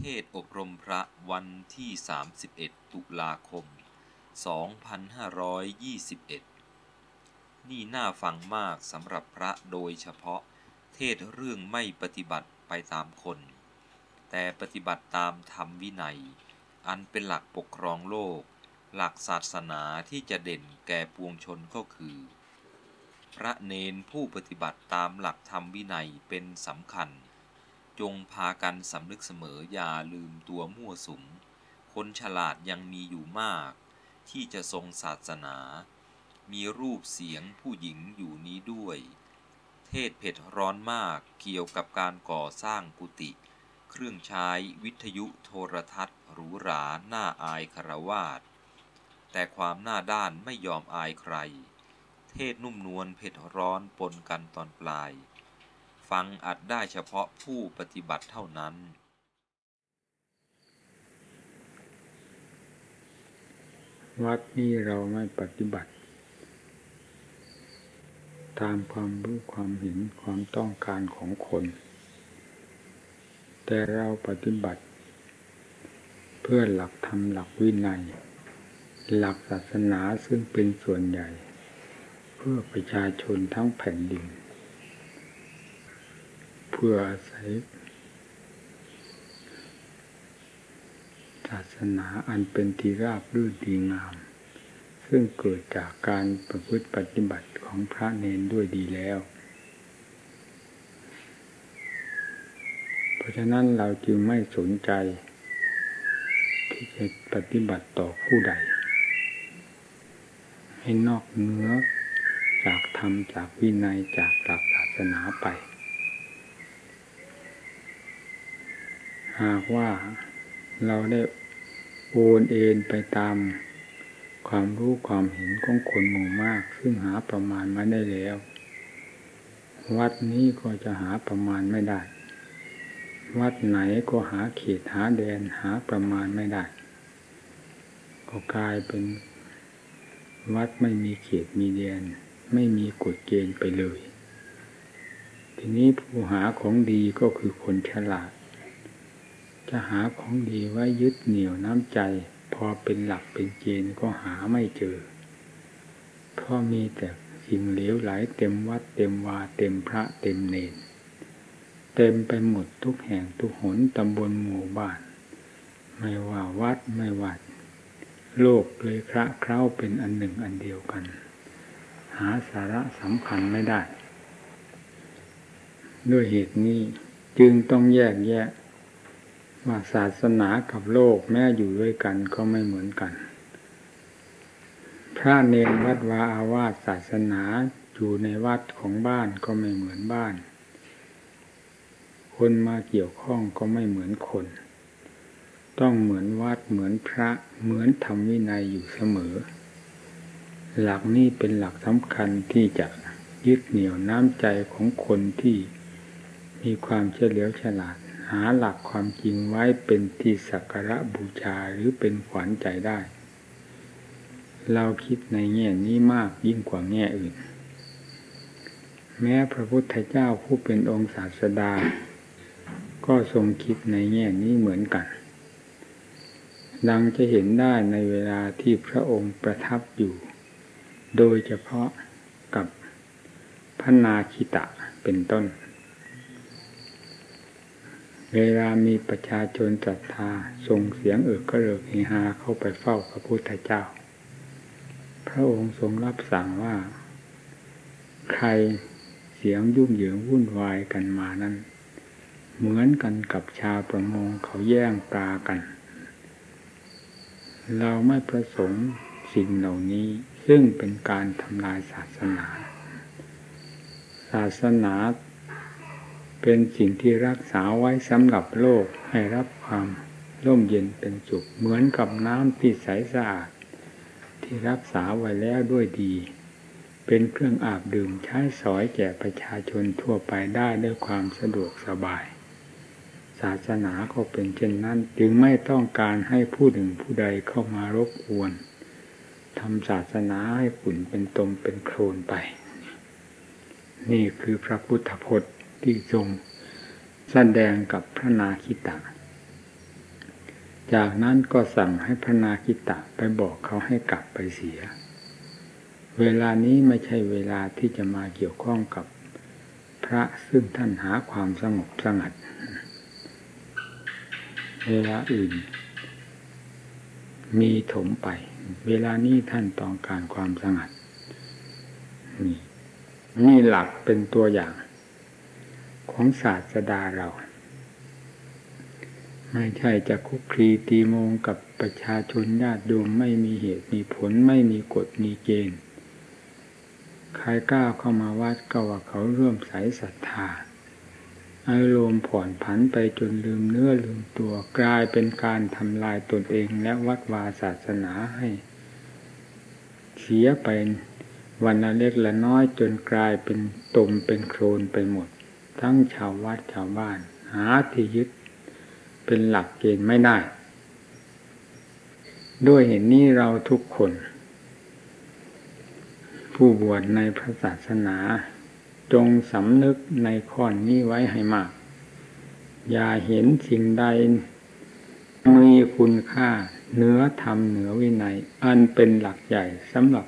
เทศอบรมพระวันที่ 31 ตุลาคม 2521 นี่น่าฟังมากสำหรับพระโดยเฉพาะ เทศเรื่องไม่ปฏิบัติไปตามคน แต่ปฏิบัติตามธรรมวินัย อันเป็นหลักปกครองโลก หลักศาสนาที่จะเด่นแก่ปวงชนก็คือ พระเนนผู้ปฏิบัติตามหลักธรรมวินัยเป็นสำคัญ จงพากันสำนึกเสมออย่าลืมตัวมั่วสุม คนฉลาดยังมีอยู่มาก ที่จะทรงศาสนา มีรูปเสียงผู้หญิงอยู่นี้ด้วย เทศเผ็ดร้อนมากเกี่ยวกับการก่อสร้างกุฏิเครื่องใช้วิทยุโทรทัศน์หรูหราหน้าอายคารวาสแต่ความหน้าด้านไม่ยอมอายใคร เทศนุ่มนวลเผ็ดร้อนปนกันตอนปลาย ฟังอัดได้เฉพาะผู้ปฏิบัติเท่านั้น วัดนี้เราไม่ปฏิบัติ ตามความรู้ความเห็นความต้องการของคน แต่เราปฏิบัติ เพื่อหลักธรรมหลักวินัย หลักศาสนาซึ่งเป็นส่วนใหญ่ เพื่อประชาชนทั้งแผ่นดิน เพื่ออาศัยศาสนาอันเป็นที่ราบรื่นดีงาม ซึ่งเกิดจากการประพฤติปฏิบัติของพระเนนด้วยดีแล้ว เพราะฉะนั้นเราจึงไม่สนใจ ที่จะปฏิบัติต่อผู้ใด ให้นอกเนื้อจากธรรมจากวินัยจากหลักศาสนาไป หากว่าเราได้โอนเอ็นไปตามความรู้ความเห็นของคนหมู่มาก ซึ่งหาประมาณม่ได้แล้ว วัดนี้ก็จะหาประมาณไม่ได้ วัดไหนก็หาเขตหาแดนหาประมาณไม่ได้ ก็กลายเป็นวัดไม่มีเขตมีแดน ไม่มีกฎเกณฑ์ไปเลย ทีนี้ผู้หาของดีก็คือคนฉลาด จะหาของดีไว้ยึดเหนี่ยวน้ำใจ พอเป็นหลักเป็นเกณฑ์ก็หาไม่เจอเพราะมีแต่สิ่งเหลวไหลเต็มวัดเต็มวาเต็มพระเต็มเนรเต็มไปหมดทุกแห่งทุกหนตำบลหมู่บ้าน ไม่ว่าวัดไม่วัด โลกเลยคระเคล้าเป็นอันหนึ่งอันเดียวกัน หาสาระสำคัญไม่ได้ ด้วยเหตุนี้จึงต้องแยกแยะ ว่าศาสนากับโลกแม้อยู่ด้วยกันก็ไม่เหมือนกัน พระเนรวัดวาอาวาสศาสนาอยู่ในวัดของบ้านก็ไม่เหมือนบ้าน คนมาเกี่ยวข้องก็ไม่เหมือนคน ต้องเหมือนวัดเหมือนพระเหมือนธรรมวินัยอยู่เสมอ หลักนี้เป็นหลักสำคัญที่จะยึดเหนี่ยวน้ำใจของคนที่มีความเฉลียวฉลาด หาหลักความจริงไว้เป็นที่สักการะบูชาหรือเป็นขวัญใจได้ เราคิดในแง่นี้มากยิ่งกว่าแง่อื่น แม้พระพุทธเจ้าผู้เป็นองค์ศาสดา ก็ทรงคิดในแง่นี้เหมือนกัน ดังจะเห็นได้ในเวลาที่พระองค์ประทับอยู่ โดยเฉพาะกับพระนาคิตะเป็นต้น เวลามีประชาชนศรัทธาส่งเสียงเอิกกระเริกเฮฮาเข้าไปเฝ้าพระพุทธเจ้า พระองค์ทรงรับสั่งว่า ใครเสียงยุ่งเหยิงวุ่นวายกันมานั้น เหมือนกันกับชาวประมงเขาแย่งปลากัน เราไม่ประสงค์สิ่งเหล่านี้ซึ่งเป็นการทำลายศาสนา ศาสนา เป็นสิ่งที่รักษาไว้สำหรับโลกให้รับความร่มเย็นเป็นสุขเหมือนกับน้ำที่ใสสะอาด ที่รักษาไว้แล้วด้วยดี เป็นเครื่องอาบดื่มใช้สอยแก่ประชาชนทั่วไปได้ด้วยความสะดวกสบาย ศาสนาก็เป็นเช่นนั้นจึงไม่ต้องการให้ผู้หนึ่งผู้ใดเข้ามารบกวนทำศาสนาให้ฝุ่นเป็นตมเป็นโคลนไป นี่คือพระพุทธพจน์ ที่ทรงแสดงกับพระนาคิตะ จากนั้นก็สั่งให้พระนาคิตะไปบอกเขาให้กลับไปเสีย เวลานี้ไม่ใช่เวลาที่จะมาเกี่ยวข้องกับพระซึ่งท่านหาความสงบสงัด เวลาอื่น มีถมไป เวลานี้ท่านต้องการความสงัด นี่นี่หลักเป็นตัวอย่าง ของศาสดาเรา ไม่ใช่จะคุกคลีตีโมงกับประชาชนญาติโยมไม่มีเหตุมีผลไม่มีกฎมีเกณฑ์ใครกล้าเข้ามาวัดก็ว่าเขาเริ่มใสศรัทธาอารมณ์ผ่อนผันไปจนลืมเนื้อลืมตัวกลายเป็นการทำลายตนเองและวัดวาศาสนาให้เสียไปวันละเล็กละน้อยจนกลายเป็นตมเป็นโครนไปหมด ทั้งชาววัดชาวบ้าน หาที่ยึดเป็นหลักเกณฑ์ไม่ได้ ด้วยเห็นนี้เราทุกคน ผู้บวชในพระศาสนา จงสำนึกในข้อนี้ไว้ให้มาก อย่าเห็นสิ่งใดมีคุณค่าเหนือธรรมเหนือวินัย อันเป็นหลักใหญ่สำหรับ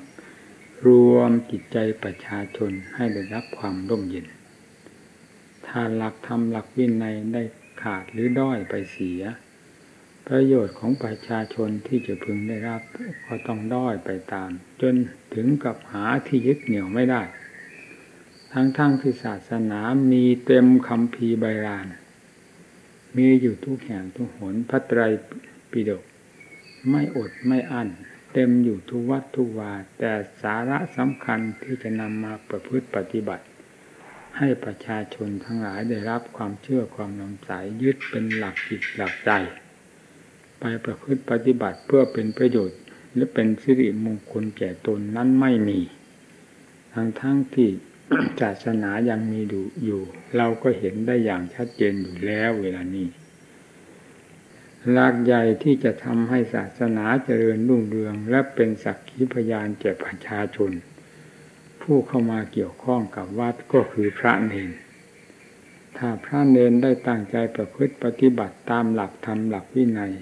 รวมจิตใจประชาชนให้ได้รับความร่มเย็น ถ้าหลักธรรมหลักวินัยได้ขาดหรือด้อยไปเสีย ประโยชน์ของประชาชนที่จะพึงได้รับ ก็ต้องด้อยไปตาม จนถึงกับหาที่ยึดเหนี่ยวไม่ได้ ทั้งๆทที่ศาสนามีเต็มคำพีใบราน มีอยู่ทุกแห่งทุกหนพระไตรปิฎกไม่อดไม่อั้นเต็มอยู่ทุกวัดทุกวาแต่สาระสำคัญที่จะนำมาประพฤติปฏิบัติ ให้ประชาชนทั้งหลายได้รับความเชื่อความนำสายยึดเป็นหลักจิตหลักใจ ไปประพฤติปฏิบัติเพื่อเป็นประโยชน์และเป็นสิริมงคลแก่ตนนั้นไม่มี ทั้งทั้งที่ศาสนายังมีอยู่ เราก็เห็นได้อย่างชัดเจนอยู่แล้วเวลานี้หลักใหญ่ที่จะทำให้ศาสนาเจริญรุ่งเรือง และเป็นสักขีพยานแก่ประชาชน ผู้เข้ามาเกี่ยวข้องกับวัดก็คือพระเนนถ้าพระเนนได้ตั้งใจประพฤติปฏิบัติตามหลักธรรมหลักวินัย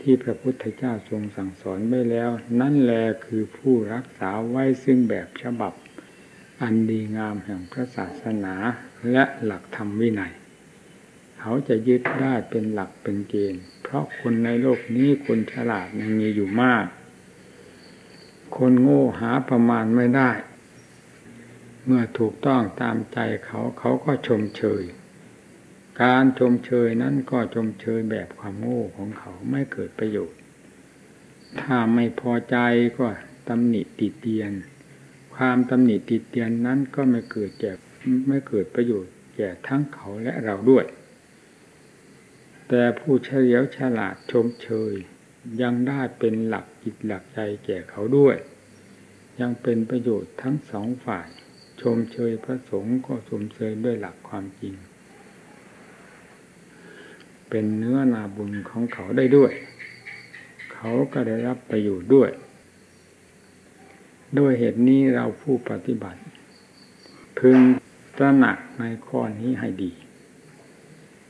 ที่พระพุทธเจ้าทรงสั่งสอนไว้แล้ว นั่นแลคือผู้รักษาไว้ซึ่งแบบฉบับ อันดีงามแห่งพระศาสนาและหลักธรรมวินัย เขาจะยึดได้เป็นหลักเป็นเกณฑ์ เพราะคนในโลกนี้คนฉลาดยังมีอยู่มาก คนโง่หาประมาณไม่ได้ เมื่อถูกต้องตามใจเขาเขาก็ชมเชย การชมเชยนั้นก็ชมเชยแบบความโง่ของเขาไม่เกิดประโยชน์ ถ้าไม่พอใจก็ตำหนิติเตียน ความตำหนิติเตียนนั้นก็ไม่เกิดแก่ไม่เกิดประโยชน์แก่ทั้งเขาและเราด้วย แต่ผู้เฉลียวฉลาดชมเชย ยังได้เป็นหลักจิตหลักใจแก่เขาด้วย ยังเป็นประโยชน์ทั้งสองฝ่าย ชมเชยพระสงฆ์ก็ชมเชยด้วยหลักความจริง เป็นเนื้อนาบุญของเขาได้ด้วย เขาก็ได้รับประโยชน์ด้วย ด้วยเหตุนี้เราผู้ปฏิบัติ พึงตระหนักในข้อนี้ให้ดี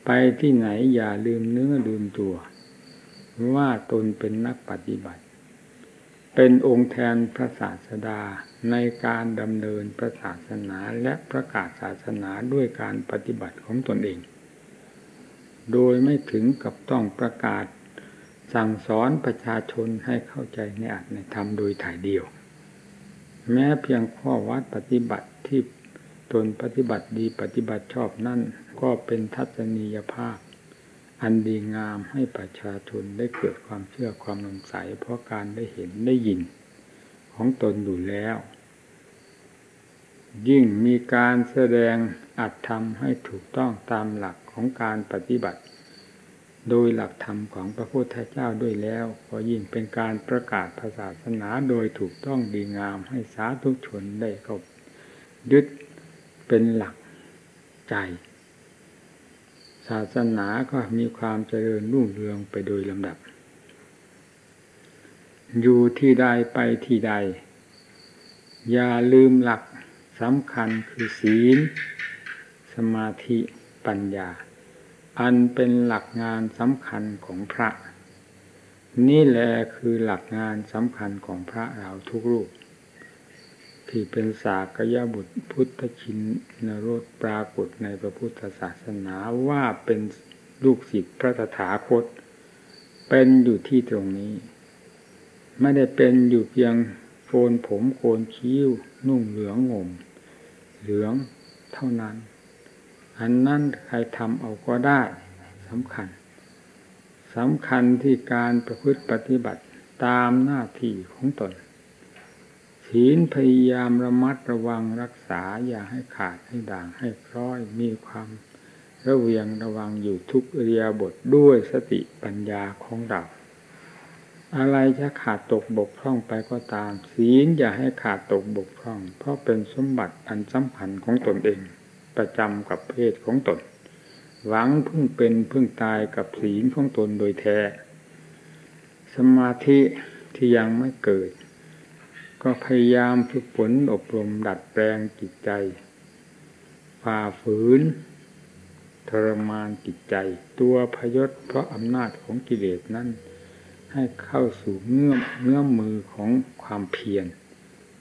ไปที่ไหนอย่าลืมเนื้อลืมตัว ว่าตนเป็นนักปฏิบัติ เป็นองค์แทนพระศาสดา ในการดำเนินพระศาสนาและประกาศศาสนาด้วยการปฏิบัติของตนเอง โดยไม่ถึงกับต้องประกาศสั่งสอนประชาชนให้เข้าใจในอัตในธรรมโดยถ่ายเดียว แม้เพียงข้อวัดปฏิบัติที่ตนปฏิบัติดีปฏิบัติชอบนั่นก็เป็นทัศนียภาพ อันดีงามให้ประชาชนได้เกิดความเชื่อความนงใสเพราะการได้เห็นได้ยินของตนอยู่แล้ว ยิ่งมีการแสดงอัดทำให้ถูกต้องตามหลักของการปฏิบัติ โดยหลักธรรมของพระพุทธเจ้าด้วยแล้ว ก็ยิ่งเป็นการประกาศศาสนาโดยถูกต้องดีงามให้สาธุชนได้เข้ายึดเป็นหลักใจ ศาสนาก็มีความเจริญรุ่งเรืองไปโดยลำดับ อยู่ที่ใดไปที่ใด อย่าลืมหลัก สำคัญคือศีล สมาธิปัญญา อันเป็นหลักงานสำคัญของพระ นี่แหละคือหลักงานสำคัญของพระเราทุกรูป ที่เป็นสากยบุตรพุทธชินนรสปรากฏในพระพุทธศาสนาว่าเป็นลูกศิษย์พระตถาคต เป็นอยู่ที่ตรงนี้ ไม่ได้เป็นอยู่เพียงโกนผมโกนคิ้วนุ่งเหลืองห่ม เหลืองเท่านั้น อันนั้นใครทำเอาก็ได้สำคัญสำคัญที่การประพฤติปฏิบัติตามหน้าที่ของตนศีลพยายามระมัดระวังรักษาอย่าให้ขาดให้ด่างให้คล้อยมีความระเวียงระวังอยู่ทุกเรียบทด้วยสติปัญญาของเรา อะไรจะขาดตกบกพร่องไปก็ตาม ศีลอย่าให้ขาดตกบกพร่อง เพราะเป็นสมบัติอันสำคัญของตนเอง ประจำกับเพศของตน หวังพึ่งเป็นพึ่งตายกับศีลของตนโดยแท้ สมาธิที่ยังไม่เกิด ก็พยายามฝึกฝนอบรมดัดแปลงจิตใจฝ่าฝืนทรมานจิตใจ ตัวพยศเพราะอำนาจของกิเลสนั้น ให้เข้าสู่เงื่อมเงื่อมมือของความเพียร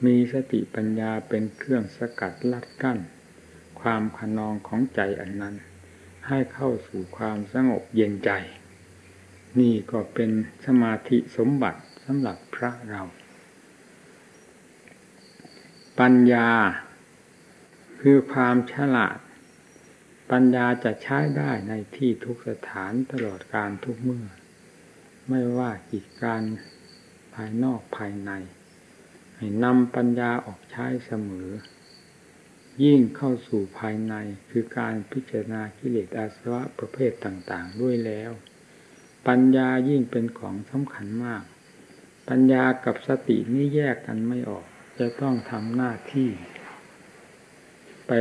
มีสติปัญญาเป็นเครื่องสกัดลัดกั้น ความขนองของใจอันนั้น ให้เข้าสู่ความสงบเย็นใจ นี่ก็เป็นสมาธิสมบัติสำหรับพระเรา ปัญญา คือความฉลาด ปัญญาจะใช้ได้ในที่ทุกสถานตลอดการทุกเมื่อ ไม่ว่ากิจการภายนอกภายใน ให้นำปัญญาออกใช้เสมอ ยิ่งเข้าสู่ภายในคือการพิจารณากิเลสอาสวะประเภทต่างๆ ด้วยแล้ว ปัญญายิ่งเป็นของสำคัญมาก ปัญญากับสตินี่แยกกันไม่ออก จะต้องทำหน้าที่ ไป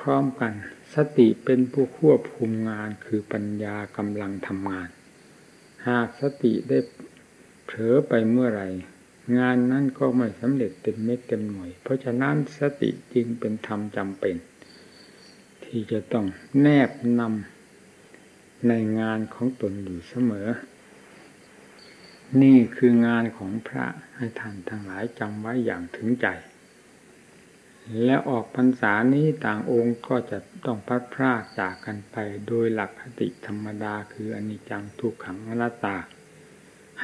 พร้อมๆกัน สติเป็นผู้ควบคุมงานคือปัญญากำลังทำงาน หากสติได้เผลอไปเมื่อไหร่ งานนั้นก็ไม่สำเร็จเต็มเม็ดเต็มหน่วย เพราะฉะนั้นสติจึงเป็นธรรมจำเป็น ที่จะต้องแนบนำในงานของตนอยู่เสมอ นี่คืองานของพระให้ท่านทั้งหลายจำไว้อย่างถึงใจ และออกพรรษานี้ต่างองค์ก็จะ ต้องพัดพรากจากกันไปโดยหลักคติธรรมดาคืออนิจจังทุกขังอนัตตา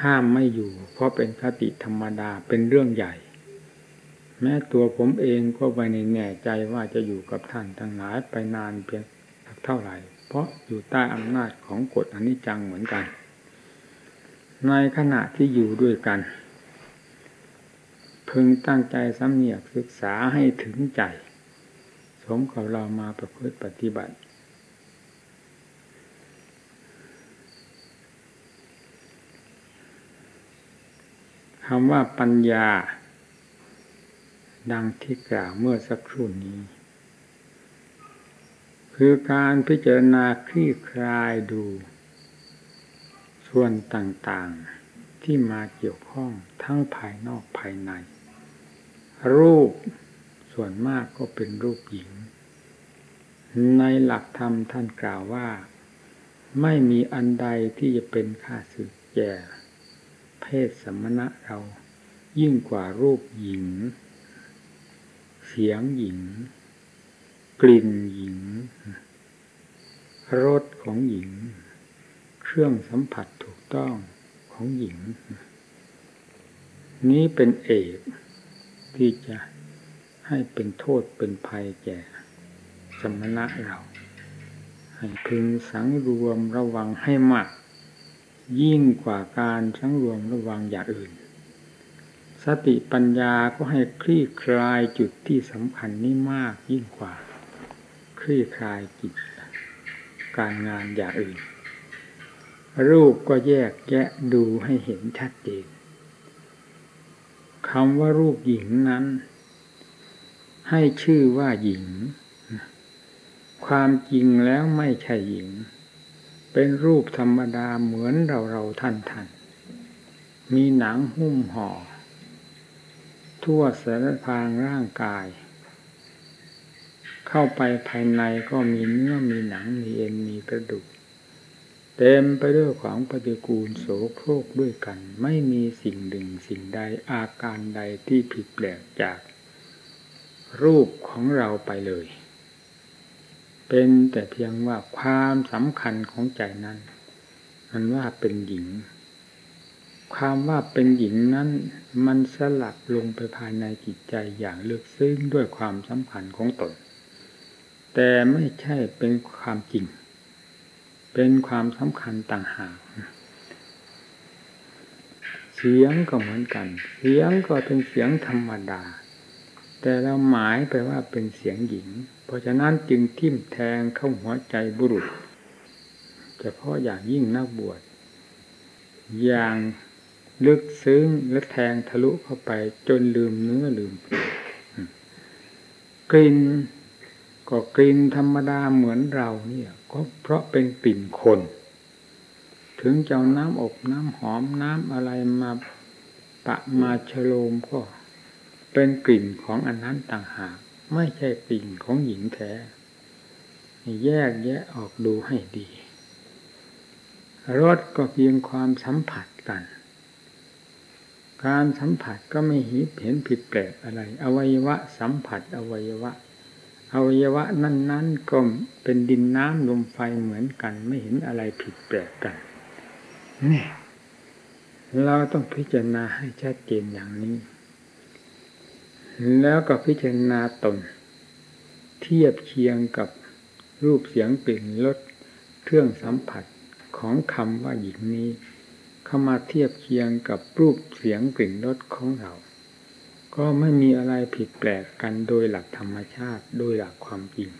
ห้ามไม่อยู่ เพราะเป็นคติธรรมดาเป็นเรื่องใหญ่ แม้ตัวผมเองก็ไม่แน่ใจว่าจะอยู่กับท่านทั้งหลายไปนานเพียงเท่าไหร่ เพราะอยู่ใต้อำนาจของกฎอนิจจังเหมือนกัน ในขณะที่อยู่ด้วยกัน พึงตั้งใจสำเนียกศึกษาให้ถึงใจ สมกับเรามาประพฤติปฏิบัติ คำว่าปัญญา ดังที่กล่าวเมื่อสักครู่นี้ คือการพิจารณาคลี่คลายดู ส่วนต่างๆที่มาเกี่ยวข้องทั้งภายนอกภายใน รูป ส่วนมากก็เป็นรูปหญิง ในหลักธรรมท่านกล่าวว่า ไม่มีอันใดที่จะเป็นค่าสึกแก่เพศสมณะเรายิ่งกว่ารูปหญิง เสียงหญิง กลิ่นหญิง รสของหญิง เครื่องสัมผัสถูกต้องของหญิง นี้เป็นเอกที่จะ ให้เป็นโทษเป็นภัยแก่สมณะเรา ให้พึงสังรวมระวังให้มาก ยิ่งกว่าการสังรวมระวังอย่างอื่น สติปัญญาก็ให้คลี่คลายจุดที่สำคัญนี้มากยิ่งกว่า คลี่คลายกิจการงานอย่างอื่น รูปก็แยกแยะดูให้เห็นชัดเจนคำว่ารูปหญิงนั้น ให้ชื่อว่าหญิง ความจริงแล้วไม่ใช่หญิง เป็นรูปธรรมดาเหมือนเราเราท่านท่านมีหนังหุ้มห่อ ทั่วสารพางร่างกาย เข้าไปภายในก็มีเนื้อมีหนังมีเอ็นมีกระดูก เต็มไปด้วยของปฏิกูลโสโครกด้วยกัน ไม่มีสิ่งหนึ่งสิ่งใดอาการใดที่ผิดแปลกจาก รูปของเราไปเลย เป็นแต่เพียงว่าความสำคัญของใจนั้น มันว่าเป็นหญิง ความว่าเป็นหญิงนั้น มันสลับลงไปภายในจิตใจอย่างลึกซึ้งด้วยความสำคัญของตน แต่ไม่ใช่เป็นความจริง เป็นความสำคัญต่างหากเสียงก็เหมือนกัน เสียงก็เป็นเสียงธรรมดา แต่เราหมายไปว่าเป็นเสียงหญิง เพราะฉะนั้นจึงทิ่มแทงเข้าหัวใจบุรุษเฉพาะอย่างยิ่งนักบวช อย่างลึกซึ้งและแทงทะลุเข้าไปจนลืมเนื้อลืมกลิ่นก็กลิ่นธรรมดาเหมือนเราเนี่ย ก็เพราะเป็นกลิ่นคน ถึงจะเอาน้ำอบน้ำหอมน้ำอะไรมาปะมาชโลมก็ เป็นกลิ่นของอันนั้นต่างหาก ไม่ใช่กลิ่นของหญิงแท้ แยกแยะออกดูให้ดีรสก็เพียงความสัมผัสกัน การสัมผัสก็ไม่หิเห็นผิดแปลกอะไร อวัยวะสัมผัสอวัยวะ อวัยวะนั้น ๆ ก็เป็นดินน้ำลมไฟเหมือนกัน ไม่เห็นอะไรผิดแปลกกันนี่เราต้องพิจารณาให้ชัดเจนอย่างนี้ แล้วก็พิจารณาตน เทียบเคียงกับรูปเสียงกลิ่นรสเครื่องสัมผัสของคำว่าหญิงนี้ เข้ามาเทียบเคียงกับรูปเสียงกลิ่นรสของเรา ก็ไม่มีอะไรผิดแปลกกันโดยหลักธรรมชาติโดยหลักความจริง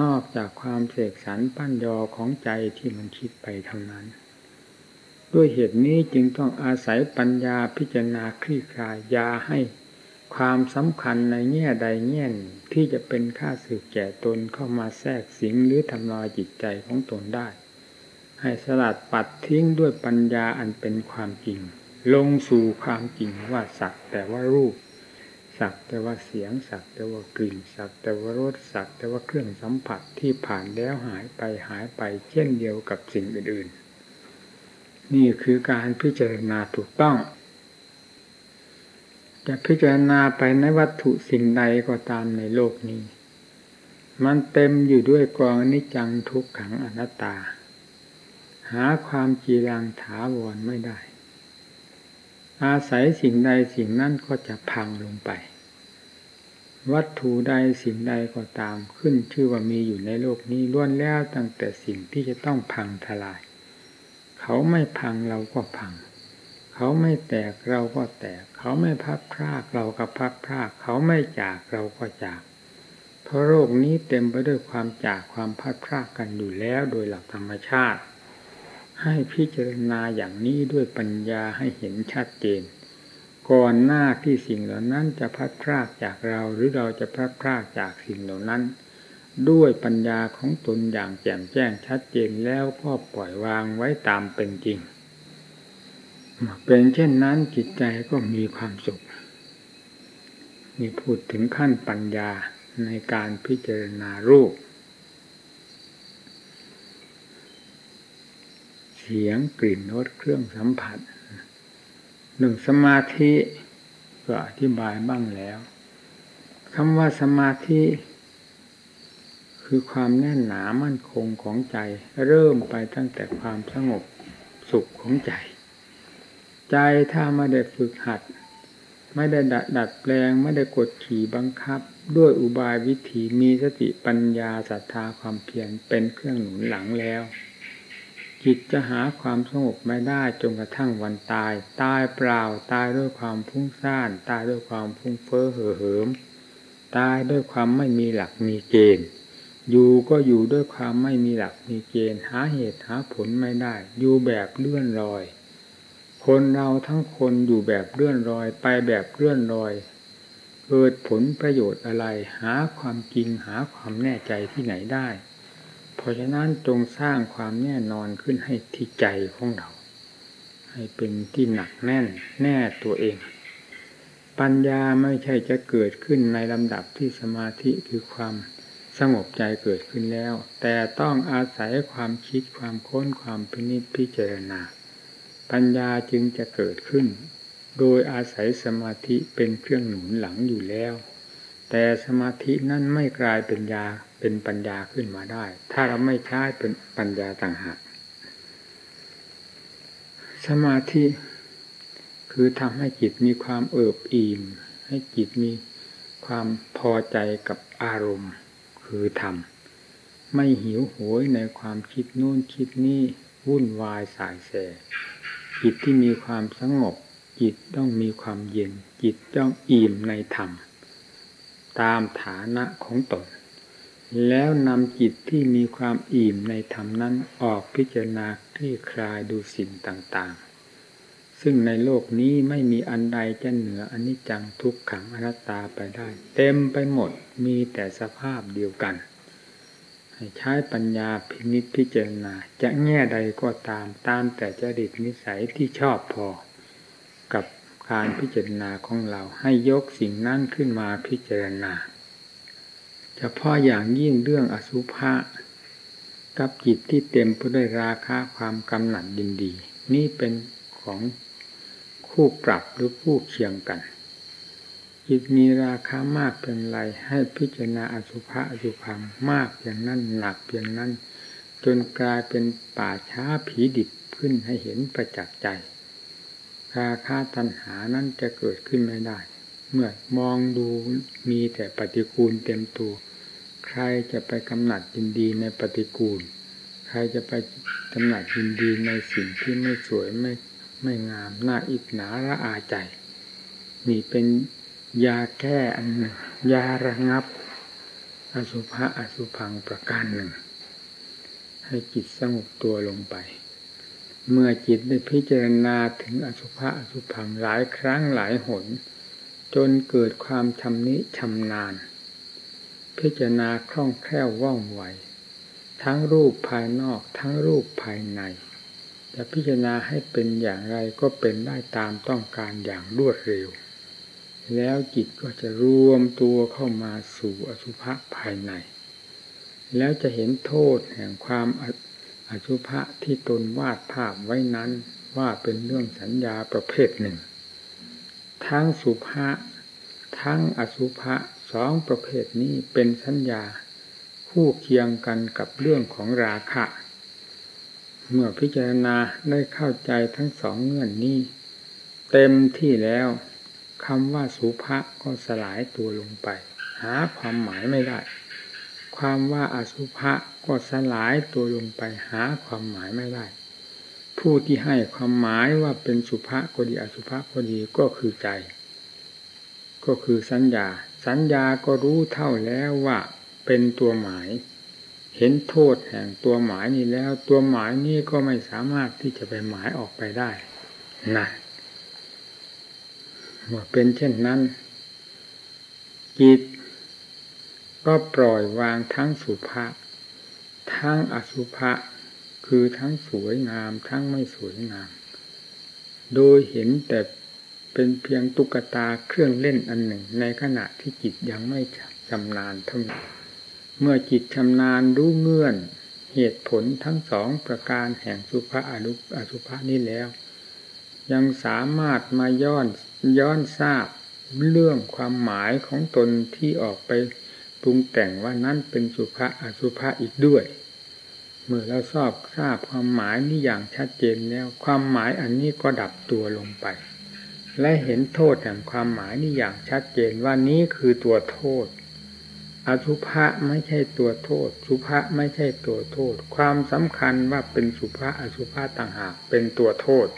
นอกจากความเสกสรรปั้นยอของใจที่มันคิดไปเท่านั้น ด้วยเหตุนี้จึงต้องอาศัยปัญญาพิจารณาคลี่คลายยาให้ ความสำคัญในแง่ใดแง่งที่จะเป็นค่าสืบแก่ตนเข้ามาแทรกสิงหรือทำลายจิตใจของตนได้ ให้สลัดปัดทิ้งด้วยปัญญาอันเป็นความจริง ลงสู่ความจริงว่าสักแต่ว่ารูป สักแต่ว่าเสียง สักแต่ว่ากลิ่น สักแต่ว่ารสสักแต่ว่าเครื่องสัมผัสที่ผ่านแล้วหายไปหายไปเช่นเดียวกับสิ่งอื่น ๆ นี่คือการพิจารณาถูกต้อง จะพิจารณาไปในวัตถุสิ่งใดก็ตามในโลกนี้ มันเต็มอยู่ด้วยกองนิจังทุกขังอนัตตา หาความจีรังถาวรไม่ได้ อาศัยสิ่งใดสิ่งนั้นก็จะพังลงไป วัตถุใดสิ่งใดก็ตามขึ้นชื่อว่ามีอยู่ในโลกนี้ล้วนแล้วตั้งแต่สิ่งที่จะต้องพังทลาย เขาไม่พังเราก็พัง เขาไม่แตกเราก็แตก เขาไม่พับพรากเราก็พับพราก เขาไม่จากเราก็จาก เพราะโลกนี้เต็มไปด้วยความจากความพัดพรากกันอยู่แล้วโดยหลักธรรมชาติ ให้พิจารณาอย่างนี้ด้วยปัญญาให้เห็นชัดเจน ก่อนหน้าที่สิ่งเหล่านั้นจะพัดพรากจากเราหรือเราจะพัดพรากจากสิ่งเหล่านั้น ด้วยปัญญาของตนอย่างแจ่มแจ้งชัดเจนแล้วก็ปล่อยวางไว้ตามเป็นจริง เป็นเช่นนั้นจิตใจก็มีความสุขนี่พูดถึงขั้นปัญญาในการพิจารณารูป เสียงกลิ่นรสเครื่องสัมผัสหนึ่งสมาธิก็อธิบายบ้างแล้วคำว่าสมาธิ คือความแน่นหนามั่นคงของใจ เริ่มไปตั้งแต่ความสงบสุขของใจ ใจถ้าไม่ได้ฝึกหัด ไม่ได้ดัดดัดแปลง ไม่ได้กดขี่บังคับ ด้วยอุบายวิธีมีสติปัญญาศรัทธาความเพียรเป็นเครื่องหนุนหลังแล้ว จิตจะหาความสงบไม่ได้จนกระทั่งวันตาย ตายเปล่าตายด้วยความพุ่งซ่าน ตายด้วยความพุ่งเฟ้อเห่อเหิม ตายด้วยความไม่มีหลักมีเกณฑ์อยู่ก็อยู่ด้วยความไม่มีหลักมีเกณฑ์หาเหตุหาผลไม่ได้ อยู่แบบเลื่อนลอย คนเราทั้งคนอยู่แบบเลื่อนลอย ไปแบบเลื่อนลอย เกิดผลประโยชน์อะไร หาความจริงหาความแน่ใจที่ไหนได้ เพราะฉะนั้นจงสร้างความแน่นอนขึ้นให้ที่ใจของเรา ให้เป็นที่หนักแน่นแน่ตัวเอง ปัญญาไม่ใช่จะเกิดขึ้นในลำดับที่สมาธิคือความสงบใจเกิดขึ้นแล้ว แต่ต้องอาศัยความคิดความค้นความพินิจพิจารณา ปัญญาจึงจะเกิดขึ้น โดยอาศัยสมาธิเป็นเครื่องหนุนหลังอยู่แล้ว แต่สมาธินั้นไม่กลายเป็นยาเป็นปัญญาขึ้นมาได้ ถ้าเราไม่ใช้เป็นปัญญาต่างหากสมาธิคือทำให้จิตมีความเอิบอิ่มให้จิตมีความพอใจกับอารมณ์ คือธรรมไม่หิวโหยในความคิดนู่นคิดนี่วุ่นวายสายแส จิตที่มีความสงบ จิตต้องมีความเย็น จิตต้องอิ่มในธรรม ตามฐานะของตน แล้วนำจิตที่มีความอิ่มในธรรมนั้นออกพิจารณาคลี่คลายดูสิ่งต่างๆ ซึ่งในโลกนี้ไม่มีอันใดจะเหนืออนิจจังทุกขังอนัตตาไปได้ เต็มไปหมดมีแต่สภาพเดียวกัน ใช้ปัญญาพินิจพิจารณา จะแง่ใดก็ตามตามแต่จริตนิสัยที่ชอบพอ กับการพิจารณาของเราให้ยกสิ่งนั้นขึ้นมาพิจารณาเฉพาะอย่างยิ่งเรื่องอสุภะกับจิตที่เต็มไปด้วยราคะความกำหนัดยินดี นี่เป็นของคู่ปรับหรือคู่เคียงกัน จิตมีราคามากเป็นไร ให้พิจารณาอสุภะอสุพังมากอย่างนั้นหนักเพียงนั้น จนกลายเป็นป่าช้าผีดิบขึ้นให้เห็นประจักษ์ใจ ราคาตัณหานั้นจะเกิดขึ้นไม่ได้ เมื่อมองดูมีแต่ปฏิกูลเต็มตัว ใครจะไปกำหนัดยินดีในปฏิกูล ใครจะไปกำหนัดยินดีในสิ่งที่ไม่สวยไม่ไม่งามน่าอิจฉาระอาใจ นี่เป็น ยาแก้อันหนึ่งยาระงับ อสุภะอสุพังประการหนึ่ง ให้จิตสงบตัวลงไป เมื่อจิตได้พิจารณาถึงอสุภะอสุพังหลายครั้งหลายหน จนเกิดความชำนิชำนาญ พิจารณาคล่องแคล่วว่องไวทั้งรูปภายนอกทั้งรูปภายในจะพิจารณาให้เป็นอย่างไรก็เป็นได้ตามต้องการอย่างรวดเร็ว แล้วจิตก็จะรวมตัวเข้ามาสู่อสุภะภายใน แล้วจะเห็นโทษแห่งความอสุภะที่ตนวาดภาพไว้นั้นว่าเป็นเรื่องสัญญาประเภทหนึ่ง ทั้งสุภะทั้งอสุภะสองประเภทนี้เป็นสัญญา คู่เคียงกันกับเรื่องของราคะ เมื่อพิจารณาได้เข้าใจทั้งสองเงื่อนนี้ เต็มที่แล้ว คำว่าสุภะก็สลายตัวลงไป หาความหมายไม่ได้ ความว่าอสุภะก็สลายตัวลงไป หาความหมายไม่ได้ ผู้ที่ให้ความหมายว่าเป็นสุภะก็ดีอสุภะก็ดีก็คือใจ ก็คือสัญญา สัญญาก็รู้เท่าแล้วว่าเป็นตัวหมาย เห็นโทษแห่งตัวหมายนี้แล้ว ตัวหมายนี้ก็ไม่สามารถที่จะไปหมายออกไปได้นะ เมื่อเป็นเช่นนั้น จิตก็ปล่อยวางทั้งสุภาทั้งอสุภะคือทั้งสวยงาม ทั้งไม่สวยงาม โดยเห็นแต่เป็นเพียงตุ๊กตาเครื่องเล่นอันหนึ่ง ในขณะที่จิตยังไม่ชำนาญเท่านั้นเมื่อจิตชำนาญรู้เงื่อน เหตุผลทั้งสองประการแห่งสุภาอนุอสุภานี้แล้ว ยังสามารถมาย้อน ย้อนทราบเรื่องความหมายของตนที่ออกไปปรุงแต่งว่านั้นเป็นสุภาอสุภาอีกด้วย เมื่อเราทราบทราบความหมายนี้อย่างชัดเจนแล้ว ความหมายอันนี้ก็ดับตัวลงไป และเห็นโทษแห่งความหมายนี้อย่างชัดเจนว่านี้คือตัวโทษอสุภะไม่ใช่ตัวโทษ สุภะไม่ใช่ตัวโทษ ความสำคัญว่าเป็นสุภะอสุภะต่างหากเป็นตัวโทษ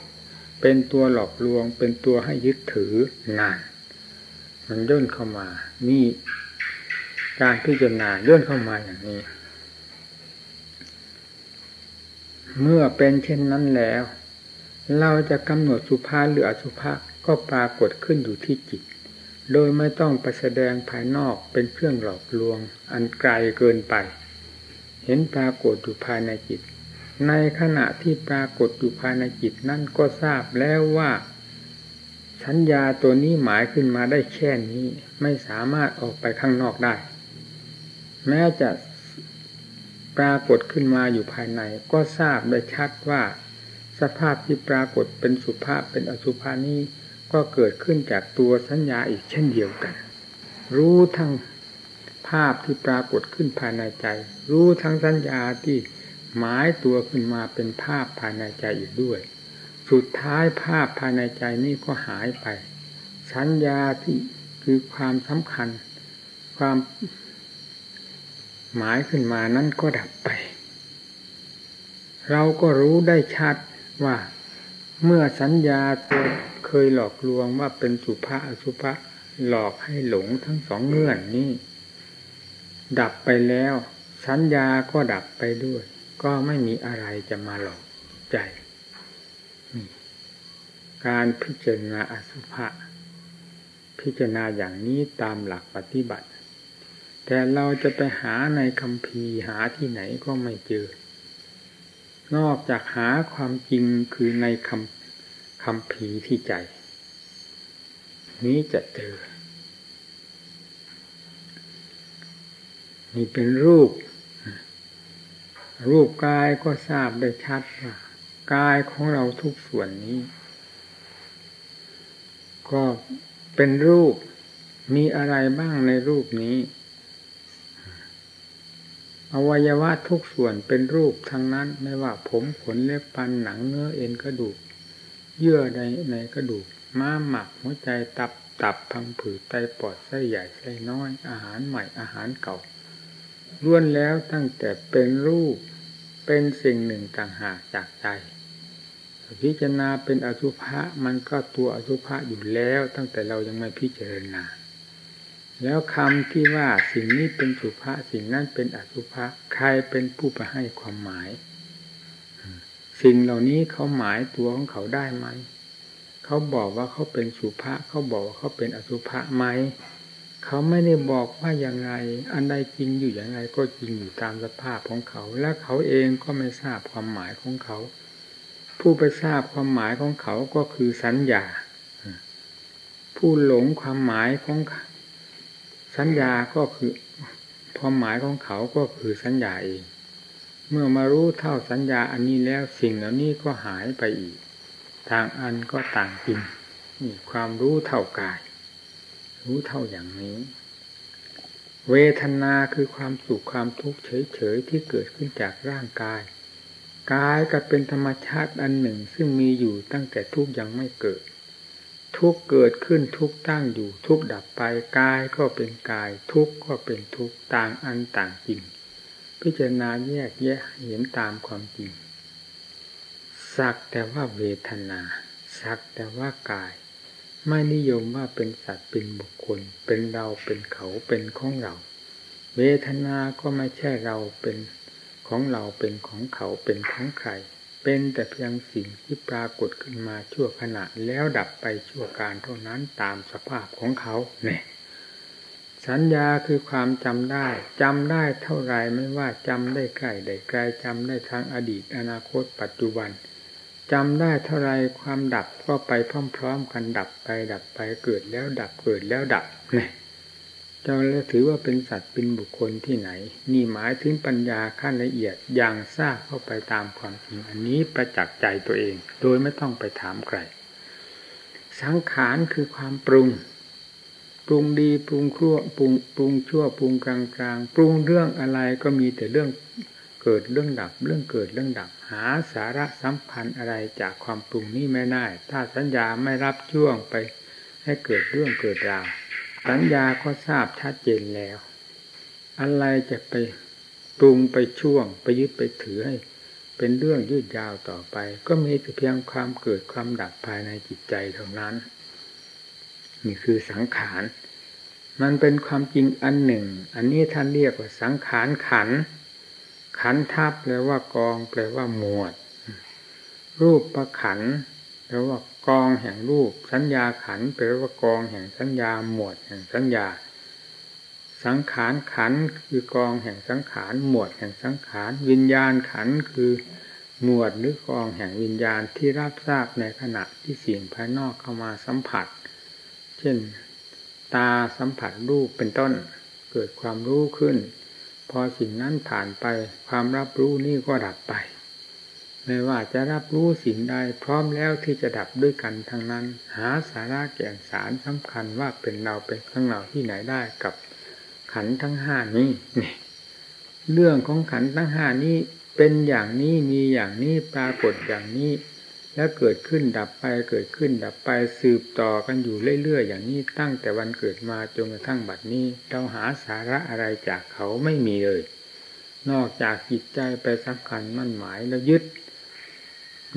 เป็นตัวหลอกลวง เป็นตัวให้ยึดถือนานมันย่นเข้ามา นี่การพิจารณาย่นเข้ามาอย่างนี้ เมื่อเป็นเช่นนั้นแล้ว เราจะกำหนดสุภาหรืออสุภาก็ปรากฏขึ้นอยู่ที่จิต โดยไม่ต้องไปแสดงภายนอกเป็นเครื่องหลอกลวง อันไกลเกินไป เห็นปรากฏอยู่ภายในจิต ในขณะที่ปรากฏอยู่ภายในจิตนั่นก็ทราบแล้วว่าสัญญาตัวนี้หมายขึ้นมาได้แค่นี้ ไม่สามารถออกไปข้างนอกได้ แม้จะปรากฏขึ้นมาอยู่ภายใน ก็ทราบได้ชัดว่า สภาพที่ปรากฏเป็นสุภาพเป็นอสุภานี้ก็เกิดขึ้นจากตัวสัญญาอีกเช่นเดียวกัน รู้ทั้งภาพที่ปรากฏขึ้นภายในใจ รู้ทั้งสัญญาที่ หมายตัวขึ้นมาเป็นภาพภายในใจอีกด้วย สุดท้ายภาพภายในใจนี่ก็หายไป สัญญาที่คือความสำคัญ ความหมายขึ้นมานั้นก็ดับไป เราก็รู้ได้ชัดว่าเมื่อสัญญาตัวเคยหลอกลวงว่าเป็นสุภาอสุภะหลอกให้หลงทั้งสองเงื่อนนี้ ดับไปแล้ว สัญญาก็ดับไปด้วย ก็ไม่มีอะไรจะมาหลอกใจ การพิจารณาอสุภะพิจารณาอย่างนี้ตามหลักปฏิบัติ แต่เราจะไปหาในคำพีหาที่ไหนก็ไม่เจอ นอกจากหาความจริงคือในคำคำพีที่ใจ นี้จะเจอ นี่เป็นรูป รูปกายก็ทราบได้ชัดว่ากายของเราทุกส่วนนี้ ก็เป็นรูปมีอะไรบ้างในรูปนี้ อวัยวะทุกส่วนเป็นรูปทั้งนั้นไม่ว่าผมขนเล็บปันหนังเนื้อเอ็นกระดูก เยื่อในในกระดูก ม้าหมักหัวใจตับตับพังผืดไตปอดไส้ใหญ่ไส้น้อย อาหารใหม่อาหารเก่า ล้วนแล้วตั้งแต่เป็นรูปเป็นสิ่งหนึ่งต่างหากจากใจ พิจารณาเป็นอสุภะมันก็ตัวอสุภะอยู่แล้วตั้งแต่เรายังไม่พิจารณา แล้วคำที่ว่าสิ่งนี้เป็นสุภะสิ่งนั้นเป็นอสุภะใครเป็นผู้ไปให้ความหมาย สิ่งเหล่านี้เขาหมายตัวของเขาได้ไหม เขาบอกว่าเขาเป็นสุภะเขาบอกว่าเขาเป็นอสุภะไหม เขาไม่ได้บอกว่าอย่างไร อันใดจริงอยู่อย่างไรก็จริงอยู่ตามสภาพของเขา และเขาเองก็ไม่ทราบความหมายของเขา ผู้ไปทราบความหมายของเขาก็คือสัญญา ผู้หลงความหมายของสัญญาก็คือความหมายของเขาก็คือสัญญาเอง เมื่อมารู้เท่าสัญญาอันนี้แล้วสิ่งเหล่านี้ก็หายไปอีก ทางอันก็ต่างจริงนี่ความรู้เท่ากาย รู้เท่าอย่างนี้ เวทนาคือความสุขความทุกข์เฉยๆที่เกิดขึ้นจากร่างกาย กายก็เป็นธรรมชาติอันหนึ่งซึ่งมีอยู่ตั้งแต่ทุกยังไม่เกิด ทุกเกิดขึ้นทุกตั้งอยู่ทุกดับไปกายก็เป็นกาย ทุกก็เป็นทุกต่างอันต่างจริง พิจารณาแยกแยะเห็นตามความจริงสักแต่ว่าเวทนา สักแต่ว่ากาย ไม่นิยมว่าเป็นสัตว์เป็นบุคคล เป็นเราเป็นเขาเป็นของเรา เวทนาก็ไม่ใช่เราเป็นของเราเป็นของเขาเป็นของใคร เป็นแต่เพียงสิ่งที่ปรากฏขึ้นมาชั่วขณะแล้วดับไปชั่วการเท่านั้นตามสภาพของเขาเนี่ยสัญญาคือความจำได้จำได้เท่าไรไม่ว่าจำได้ใกล้ได้ไกลจำได้ทางอดีตอนาคตปัจจุบัน จำได้เท่าไรความดับก็ไปพร้อมๆกันดับไปดับไปเกิดแล้วดับเกิดแล้วดับเนี่ยจะแล้วถือว่าเป็นสัตว์เป็นบุคคลที่ไหน นี่หมายถึงปัญญาขั้นละเอียดอย่างทราบเข้าไปตามความจริงอันนี้ประจักษ์ใจตัวเอง โดยไม่ต้องไปถามใครสังขารคือความปรุง ปรุงดีปรุงครั่วปรุงปรุงชั่วปรุงกลางกลางปรุงเรื่องอะไรก็มีแต่เรื่อง กิดเรื่องดับเรื่องเกิดเรื่องดับ หาสาระสัมพันธ์อะไรจากความปรุงนี้ไม่ได้ ถ้าสัญญาไม่รับช่วงไปให้เกิดเรื่องเกิดราวสัญญาก็ทราบชัดเจนแล้ว อะไรจะไปปรุงไปช่วงไปยึดไปถือให้ เป็นเรื่องยืดยาวต่อไป ก็มีแต่เพียงความเกิดความดับภายในจิตใจเท่านั้น นี่คือสังขาร มันเป็นความจริงอันหนึ่ง อันนี้ท่านเรียกว่าสังขารขัน ขันทับแปลว่ากอง แปลว่าหมวด รูปประขันแปลว่ากองแห่งรูป สัญญาขันแปลว่ากองแห่งสัญญาหมวดแห่งสัญญา สังขารขันคือกองแห่งสังขารหมวดแห่งสังขารวิญญาณขันคือหมวดหรือกองแห่งวิญญาณที่รับทราบในขณะที่สิ่งภายนอกเข้ามาสัมผัส เช่น ตาสัมผัสรูปเป็นต้นเกิดความรู้ขึ้น พอสิ่งนั้นผ่านไป ความรับรู้นี่ก็ดับไป ไม่ว่าจะรับรู้สิ่งใดพร้อมแล้วที่จะดับด้วยกันทั้งนั้น หาสาระแก่นสารสำคัญว่าเป็นเราเป็นข้างเราที่ไหนได้กับขันทั้งห้านี้นี่เรื่องของขันทั้งห้านี้เป็นอย่างนี้มีอย่างนี้ปรากฏอย่างนี้ แล้วเกิดขึ้นดับไปเกิดขึ้นดับไปสืบต่อกันอยู่เรื่อยๆอย่างนี้ตั้งแต่วันเกิดมาจนกระทั่งบัดนี้ เราหาสาระอะไรจากเขาไม่มีเลย นอกจากจิตใจไปสำคัญมั่นหมายแล้วยึด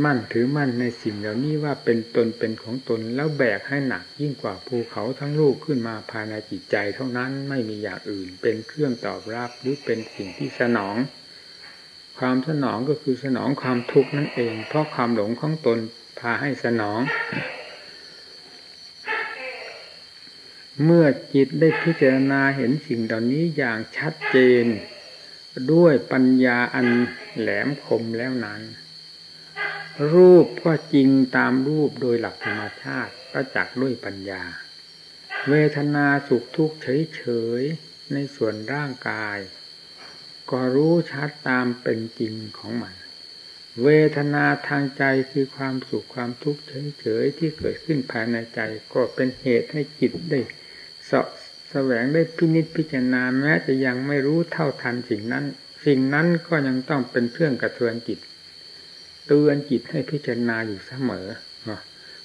มั่นถือมั่นในสิ่งเหล่านี้ว่าเป็นตนเป็นของตนแล้วแบกให้หนักยิ่งกว่าภูเขาทั้งลูกขึ้นมาภายในจิตใจเท่านั้นไม่มีอย่างอื่นเป็นเครื่องตอบรับหรือเป็นสิ่งที่สนอง ความสนองก็คือสนองความทุกข์นั่นเอง เพราะความหลงของตนพาให้สนอง เมื่อจิตได้พิจารณาเห็นสิ่งเหล่านี้อย่างชัดเจน ด้วยปัญญาอันแหลมคมแล้วนั้น รูปก็จริงตามรูปโดยหลักธรรมชาติประจักษ์ด้วยปัญญา เวทนาสุขทุกข์เฉยๆในส่วนร่างกาย ก็รู้ชัดตามเป็นจริงของมัน เวทนาทางใจคือความสุขความทุกข์เฉยๆที่เกิดขึ้นภายในใจ ก็เป็นเหตุให้จิตได้สะแสวงได้พินิจพิจารณาแม้จะยังไม่รู้เท่าทันสิ่งนั้น สิ่งนั้นก็ยังต้องเป็นเครื่องกระเทือนจิตเตือนจิตให้พิจารณาอยู่เสมอ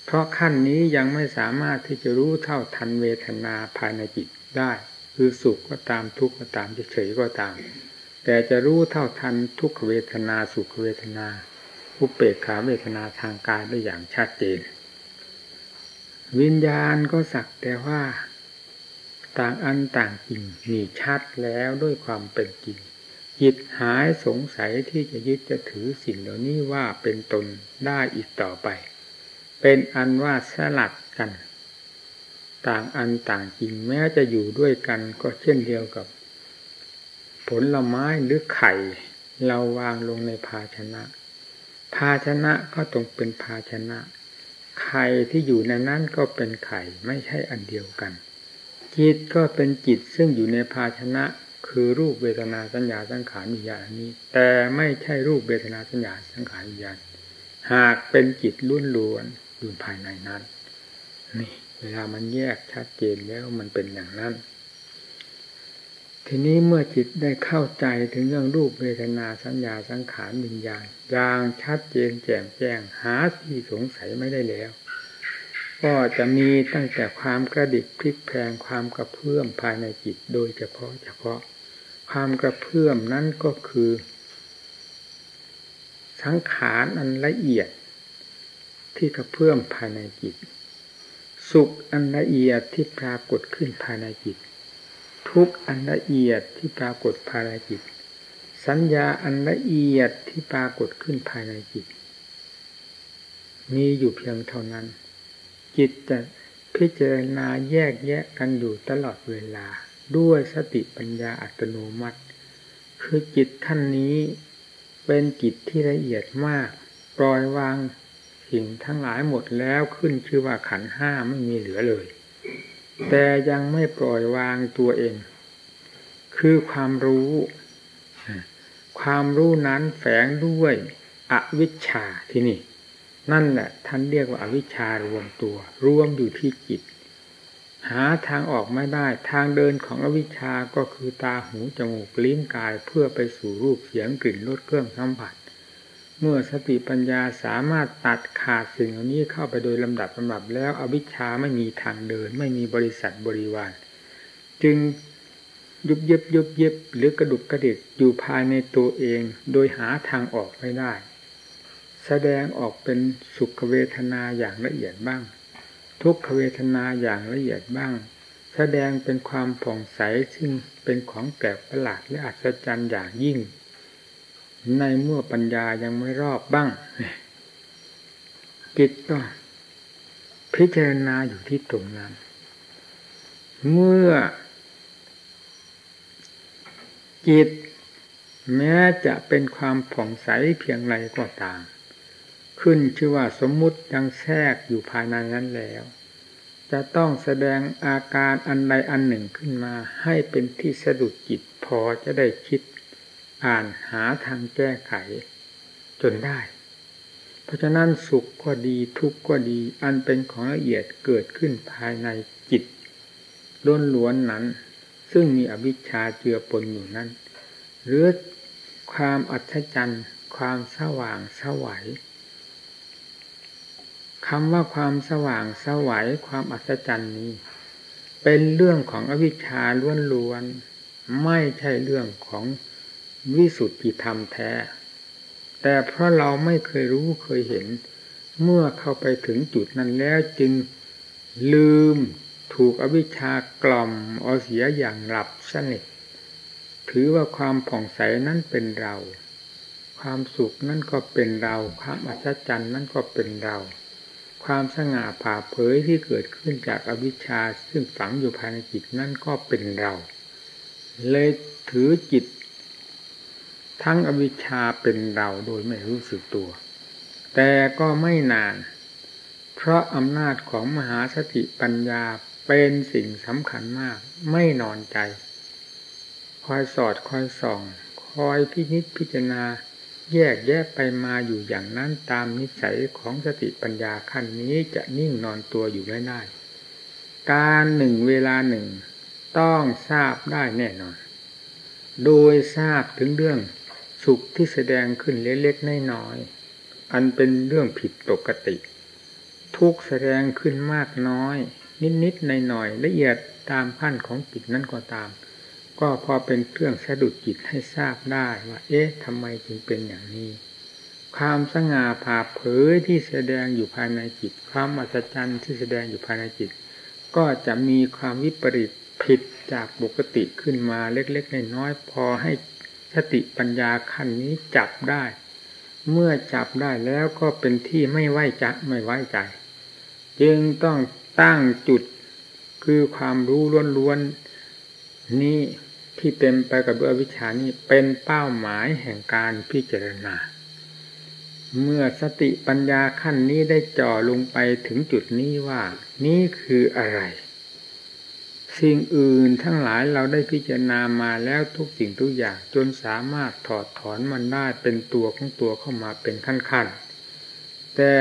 เพราะขั้นนี้ยังไม่สามารถที่จะรู้เท่าทันเวทนาภายในจิตได้ คือสุขก็ตามทุกข์ก็ตามเฉยๆก็ตาม แต่จะรู้เท่าทันทุกเวทนาสุขเวทนาอุเปกขาเวทนาทางกายได้อย่างชัดเจน วิญญาณก็สักแต่ว่า ต่างอันต่างจริงมีชัดแล้วด้วยความเป็นจริงจิตหายสงสัยที่จะยึดจะถือสิ่งเหล่านี้ว่าเป็นตนได้อีกต่อไป เป็นอันว่าสลัดกัน ต่างอันต่างจริงแม้จะอยู่ด้วยกันก็เช่นเดียวกับ ผลไม้หรือไข่ เราวางลงในภาชนะ ภาชนะก็ต้องเป็นภาชนะ ไข่ที่อยู่ในนั้นก็เป็นไข่ไม่ใช่อันเดียวกัน จิตก็เป็นจิตซึ่งอยู่ในภาชนะคือรูปเวทนาสัญญาสังขารวิญญาณนี้ แต่ไม่ใช่รูปเวทนาสัญญาสังขารวิญญาณหากเป็นจิตล้วนล้วนอยู่ภายในนั้น นี่ เวลามันแยกชัดเจนแล้วมันเป็นอย่างนั้น ทีนี้เมื่อจิตได้เข้าใจถึงเรื่องรูปเวทนาสัญญาสังขารวิญญาณอย่างชัดเจนแจ่มแจ้งหาที่สงสัยไม่ได้แล้ว ก็จะมีตั้งแต่ความกระดิกพลิกแพลงความกระเพื่อมภายในจิตโดยเฉพาะเฉพาะ ความกระเพื่อมนั้นก็คือ สังขารอันละเอียด ที่กระเพื่อมภายในจิต สุขอันละเอียดที่ปรากฏขึ้นภายในจิต ทุกอันละเอียดที่ปรากฏภายในจิต สัญญาอันละเอียดที่ปรากฏขึ้นภายในจิต มีอยู่เพียงเท่านั้น จิตจะพิจารณาแยกแยะกันอยู่ตลอดเวลา ด้วยสติปัญญาอัตโนมัติ คือจิตท่านนี้เป็นจิตที่ละเอียดมาก ปล่อยวางสิ่งทั้งหลายหมดแล้วขึ้นชื่อว่าขันห้าไม่มีเหลือเลย แต่ยังไม่ปล่อยวางตัวเอง คือความรู้ ความรู้นั้นแฝงด้วยอวิชชาที่นี่ นั่นแหละท่านเรียกว่าอาวิชชารวมตัว รวมอยู่ที่จิต หาทางออกไม่ได้ ทางเดินของอวิชชาก็คือตาหูจมูกลิ้นกายเพื่อไปสู่รูปเสียงกลิ่นรสเครื่องสัมผัส เมื่อสติปัญญาสามารถตัดขาดสิ่งเหล่านี้เข้าไปโดยลำดับลำดับแล้วอวิชชาไม่มีทางเดิน ไม่มีบริษัทบริวาร จึงยุบเย็บยุบเย็บหรือกระดุกกระดิกอยู่ภายในตัวเอง โดยหาทางออกไม่ได้ แสดงออกเป็นสุขเวทนาอย่างละเอียดบ้าง ทุกขเวทนาอย่างละเอียดบ้าง แสดงเป็นความผ่องใสซึ่งเป็นของแปลกประหลาดและอัศจรรย์อย่างยิ่ง ในเมื่อปัญญายังไม่รอบบ้างจิตก็พิจารณาอยู่ที่ตรงนั้น เมื่อจิตแม้จะเป็นความผ่องใสเพียงไรก็ตาม ขึ้นชื่อว่าสมมุติยังแทรกอยู่ภายในนั้นแล้ว จะต้องแสดงอาการอันใดอันหนึ่งขึ้นมาให้เป็นที่สะดุดจิตพอจะได้คิด อ่านหาทางแก้ไขจนได้ เพราะฉะนั้นสุขก็ดีทุกข์ก็ดี อันเป็นของละเอียดเกิดขึ้นภายในจิตล้นล้วนนั้น ซึ่งมีอวิชชาเจือปนอยู่นั้นหรือความอัศจรรย์ ความสว่างสวัยคำว่าความสว่างสวัยความอัศจรรย์นี้ เป็นเรื่องของอวิชชาล้วนๆไม่ใช่เรื่องของ วิสุทธิธรรมแท้ แต่เพราะเราไม่เคยรู้เคยเห็น เมื่อเข้าไปถึงจุดนั้นแล้วจึงลืมถูกอวิชชากล่อมเอาเสียอย่างหลับสนิทถือว่าความผ่องใสนั้นเป็นเรา ความสุขนั่นก็เป็นเรา ความอัศจรรย์นั่นก็เป็นเรา ความสง่าผ่าเผยที่เกิดขึ้นจากอวิชชาซึ่งฝังอยู่ภายในจิตนั่นก็เป็นเรา เลยถือจิต ทั้งอวิชชาเป็นเราโดยไม่รู้สึกตัว แต่ก็ไม่นาน เพราะอำนาจของมหาสติปัญญาเป็นสิ่งสำคัญมาก ไม่นอนใจ คอยสอดคอยส่อง คอยพินิจพิจารณา แยกแยกไปมาอยู่อย่างนั้นตามนิสัยของสติปัญญาขั้นนี้จะนิ่งนอนตัวอยู่ไม่ได้ การหนึ่งเวลาหนึ่ง ต้องทราบได้แน่นอน โดยทราบถึงเรื่อง สุขที่แสดงขึ้นเล็กๆน้อยๆอันเป็นเรื่องผิดปกติ ทุกแสดงขึ้นมากน้อย นิดๆในหน่อยละเอียดตามขั้นของจิตนั้นก็ตาม ก็พอเป็นเครื่องสะดุดจิตให้ทราบได้ว่า เอ๊ะทำไมจึงเป็นอย่างนี้ ความสง่าผ่าเผยที่แสดงอยู่ภายในจิต ความอัศจรรย์ที่แสดงอยู่ภายในจิต ก็จะมีความวิปริตผิดจากปกติขึ้นมาเล็กๆน้อยๆพอให้ สติปัญญาขั้นนี้จับได้ เมื่อจับได้แล้วก็เป็นที่ไม่ไว้ใจไม่ไว้ใจ จึงต้องตั้งจุดคือความรู้ล้วนๆนี้ที่เต็มไปกับด้วยวิชานี้เป็นเป้าหมายแห่งการพิจารณา เมื่อสติปัญญาขั้นนี้ได้จ่อลงไปถึงจุดนี้ว่า นี่คืออะไร สิ่งอื่นทั้งหลายเราได้พิจารณามาแล้วทุกสิ่งทุกอย่างจนสามารถถอดถอนมันได้เป็นตัวของตัวเข้ามาเป็นขั้นๆแต่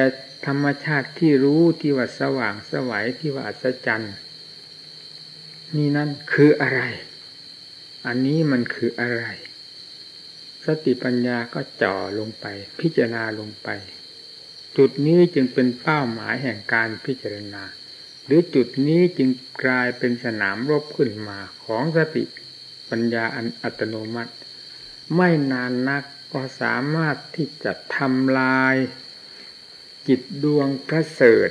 ธรรมชาติที่รู้ที่ว่าสว่างสวัยที่ว่าอัศจรรย์นี่นั่นคืออะไร อันนี้มันคืออะไร สติปัญญาก็จ่อลงไป พิจารณาลงไป จุดนี้จึงเป็นเป้าหมายแห่งการพิจารณา หรือจุดนี้จึงกลายเป็นสนามรบขึ้นมาของสติปัญญาอันอัตโนมัติ ไม่นานนักก็สามารถที่จะทำลาย จิตดวงประเสริฐ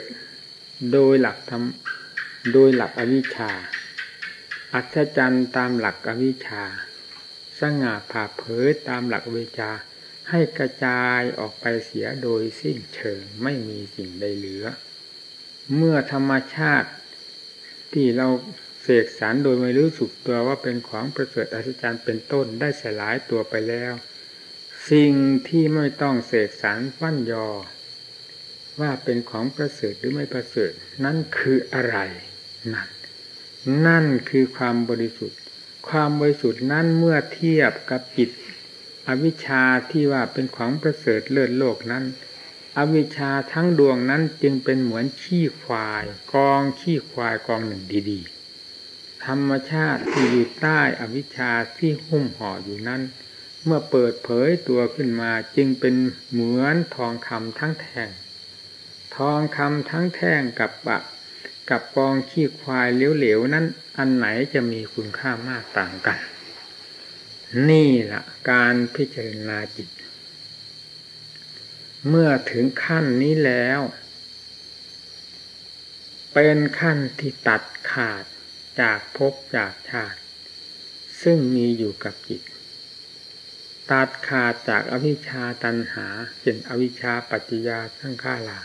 โดยหลักธรรมโดยหลักอวิชชา อัศจรรย์ตามหลักอวิชชา สง่าผ่าเผยตามหลักวิชาให้กระจายออกไปเสียโดยสิ้นเชิงไม่มีสิ่งใดเหลือ เมื่อธรรมชาติที่เราเสกสารโดยไม่รู้สึกตัวว่าเป็นของประเสริฐอัศจรรย์เป็นต้นได้สลายตัวไปแล้ว สิ่งที่ไม่ต้องเสกสารฟั่นยอ ว่าเป็นของประเสริฐหรือไม่ประเสริฐ นั่นคืออะไรนั่นนั่นคือความบริสุทธิ์ ความบริสุทธิ์นั้นเมื่อเทียบกับจิตอวิชชาที่ว่าเป็นของประเสริฐเลิศโลกนั้น อวิชชาทั้งดวงนั้นจึงเป็นเหมือนขี้ควาย กองขี้ควายกองหนึ่งดีๆ ธรรมชาติที่อยู่ใต้อวิชชาที่หุ้มห่ออยู่นั้น เมื่อเปิดเผยตัวขึ้นมาจึงเป็นเหมือนทองคำทั้งแท่ง ทองคำทั้งแท่งกับปะ กับกองขี้ควายเหลวๆนั้น อันไหนจะมีคุณค่ามากต่างกัน นี่แหละการพิจารณาจิต เมื่อถึงขั้นนี้แล้ว เป็นขั้นที่ตัดขาดจากภพจากชาติ ซึ่งมีอยู่กับจิต ตัดขาดจากอวิชชาตันหาเป็นอวิชชาปัจจยาทั้งข้าลา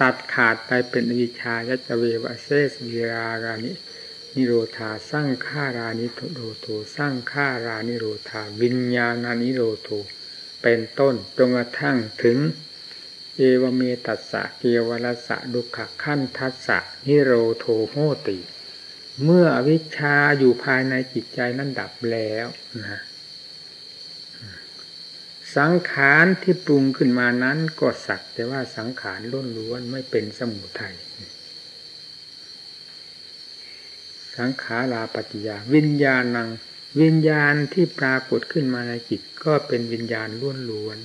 ตัดขาดไปเป็นอวิชชายัจเววเซสวิรารานินิโรธาสร้างฆารานิโรโทสร้างฆารานิโรธาวิญญาณานิโรโท เป็นต้นจนกระทั่งถึง เอวเมตัสสะเกวลัสสะ ทุกขักขันธัสสะนิโรโธ โหติ เมื่ออวิชชาอยู่ภายในจิตใจนั้นดับแล้วนะสังขารที่ปรุงขึ้นมานั้นก็สักแต่ว่าสังขารล้นล้วนไม่เป็นสมุทัยสังขาราปฏิยา วิญญาณัง วิญญาณที่ปรากฏขึ้นมาในจิตก็เป็นวิญญาณล้วนล้วน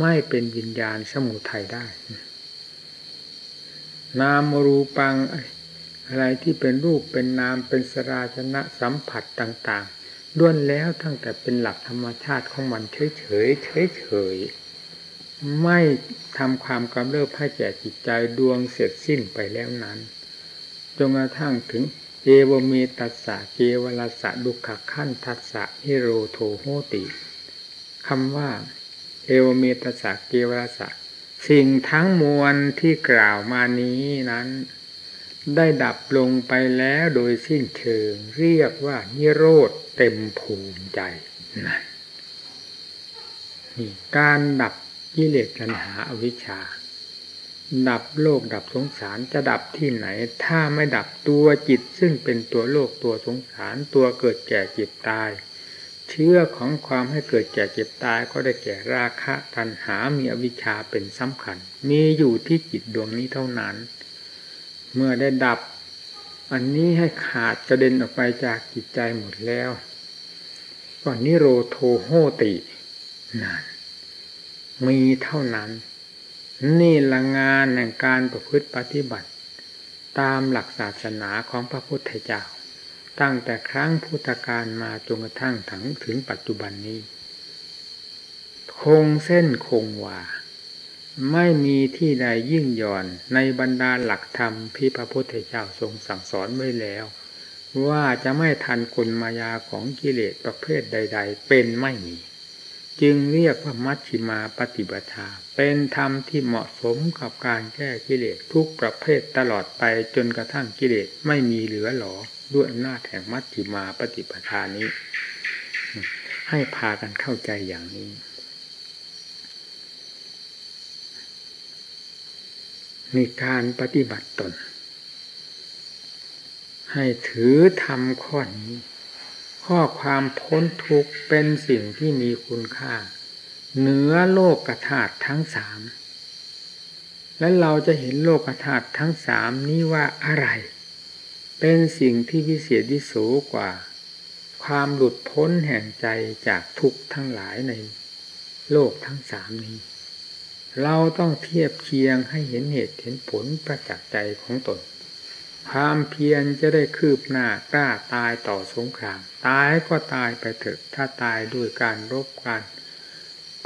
ไม่เป็นวิญญาณสมุทัยได้ นามรูปังอะไรที่เป็นรูปเป็นนามเป็นสราชนะสัมผัสต่างๆล้วนแล้วตั้งแต่เป็นหลักธรรมชาติของมันเฉยๆเฉยๆไม่ทำความกำเริบให้แก่จิตใจดวงเสร็จสิ้นไปแล้วนั้นจนกระทั่งถึง เอวเมตัสสะเกวลสะดุขขั้นทัสสะฮิโรโทโหติคำว่า เอวเมตสักเกวรสะ สิ่งทั้งมวลที่กล่าวมานี้นั้น ได้ดับลงไปแล้วโดยสิ้นเชิง เรียกว่านิโรธเต็มภูมิใจนะนี่การดับกิเลสตัณหาอวิชชา ดับโลกดับสงสารจะดับที่ไหน ถ้าไม่ดับตัวจิตซึ่งเป็นตัวโลกตัวสงสารตัวเกิดแก่เจ็บตาย เชื้อของความให้เกิดแก่เจ็บตายก็ได้แก่ราคะตัณหามีอวิชชาเป็นสำคัญ มีอยู่ที่จิตดวงนี้เท่านั้น เมื่อได้ดับ อันนี้ให้ขาดกระเด็นออกไปจากจิตใจหมดแล้วก็นิโรโทโหตินั่นมีเท่านั้น นี่ละงานแห่งการประพฤติปฏิบัติ ตามหลักศาสนาของพระพุทธเจ้า ตั้งแต่ครั้งพุทธกาลมาจนกระทั่งถึงถึงปัจจุบันนี้ คงเส้นคงวาไม่มีที่ใดยิ่งย่อนในบรรดาหลักธรรมที่พระพุทธเจ้าทรงสั่งสอนไว้แล้ว ว่าจะไม่ทันกลมายาของกิเลสประเภทใด ๆ เป็นไม่มี จึงเรียกว่ามัชฌิมาปฏิบัติ เป็นธรรมที่เหมาะสมกับการแก้กิเลสทุกประเภทตลอดไปจนกระทั่งกิเลสไม่มีเหลือหลอด้วยอำนาจแห่งมัชฌิมาปฏิปทานี้ ให้พากันเข้าใจอย่างนี้ มีการปฏิบัติตน ให้ถือทำข้อนี้ ข้อความพ้นทุกข์เป็นสิ่งที่มีคุณค่า เหนือโลกกธาตุทั้งสาม และเราจะเห็นโลกธาตุทั้งสามนี้ว่าอะไร เป็นสิ่งที่วิเศษวิโสกว่า ความหลุดพ้นแห่งใจจากทุกข์ทั้งหลายในโลกทั้งสามนี้ เราต้องเทียบเคียงให้เห็นเหตุเห็นผลประจักษ์ใจของตน ความเพียรจะได้คืบหน้ากล้าตายต่อสงคราม ตายก็ตายไปเถอะ ถ้าตายด้วยการรบการ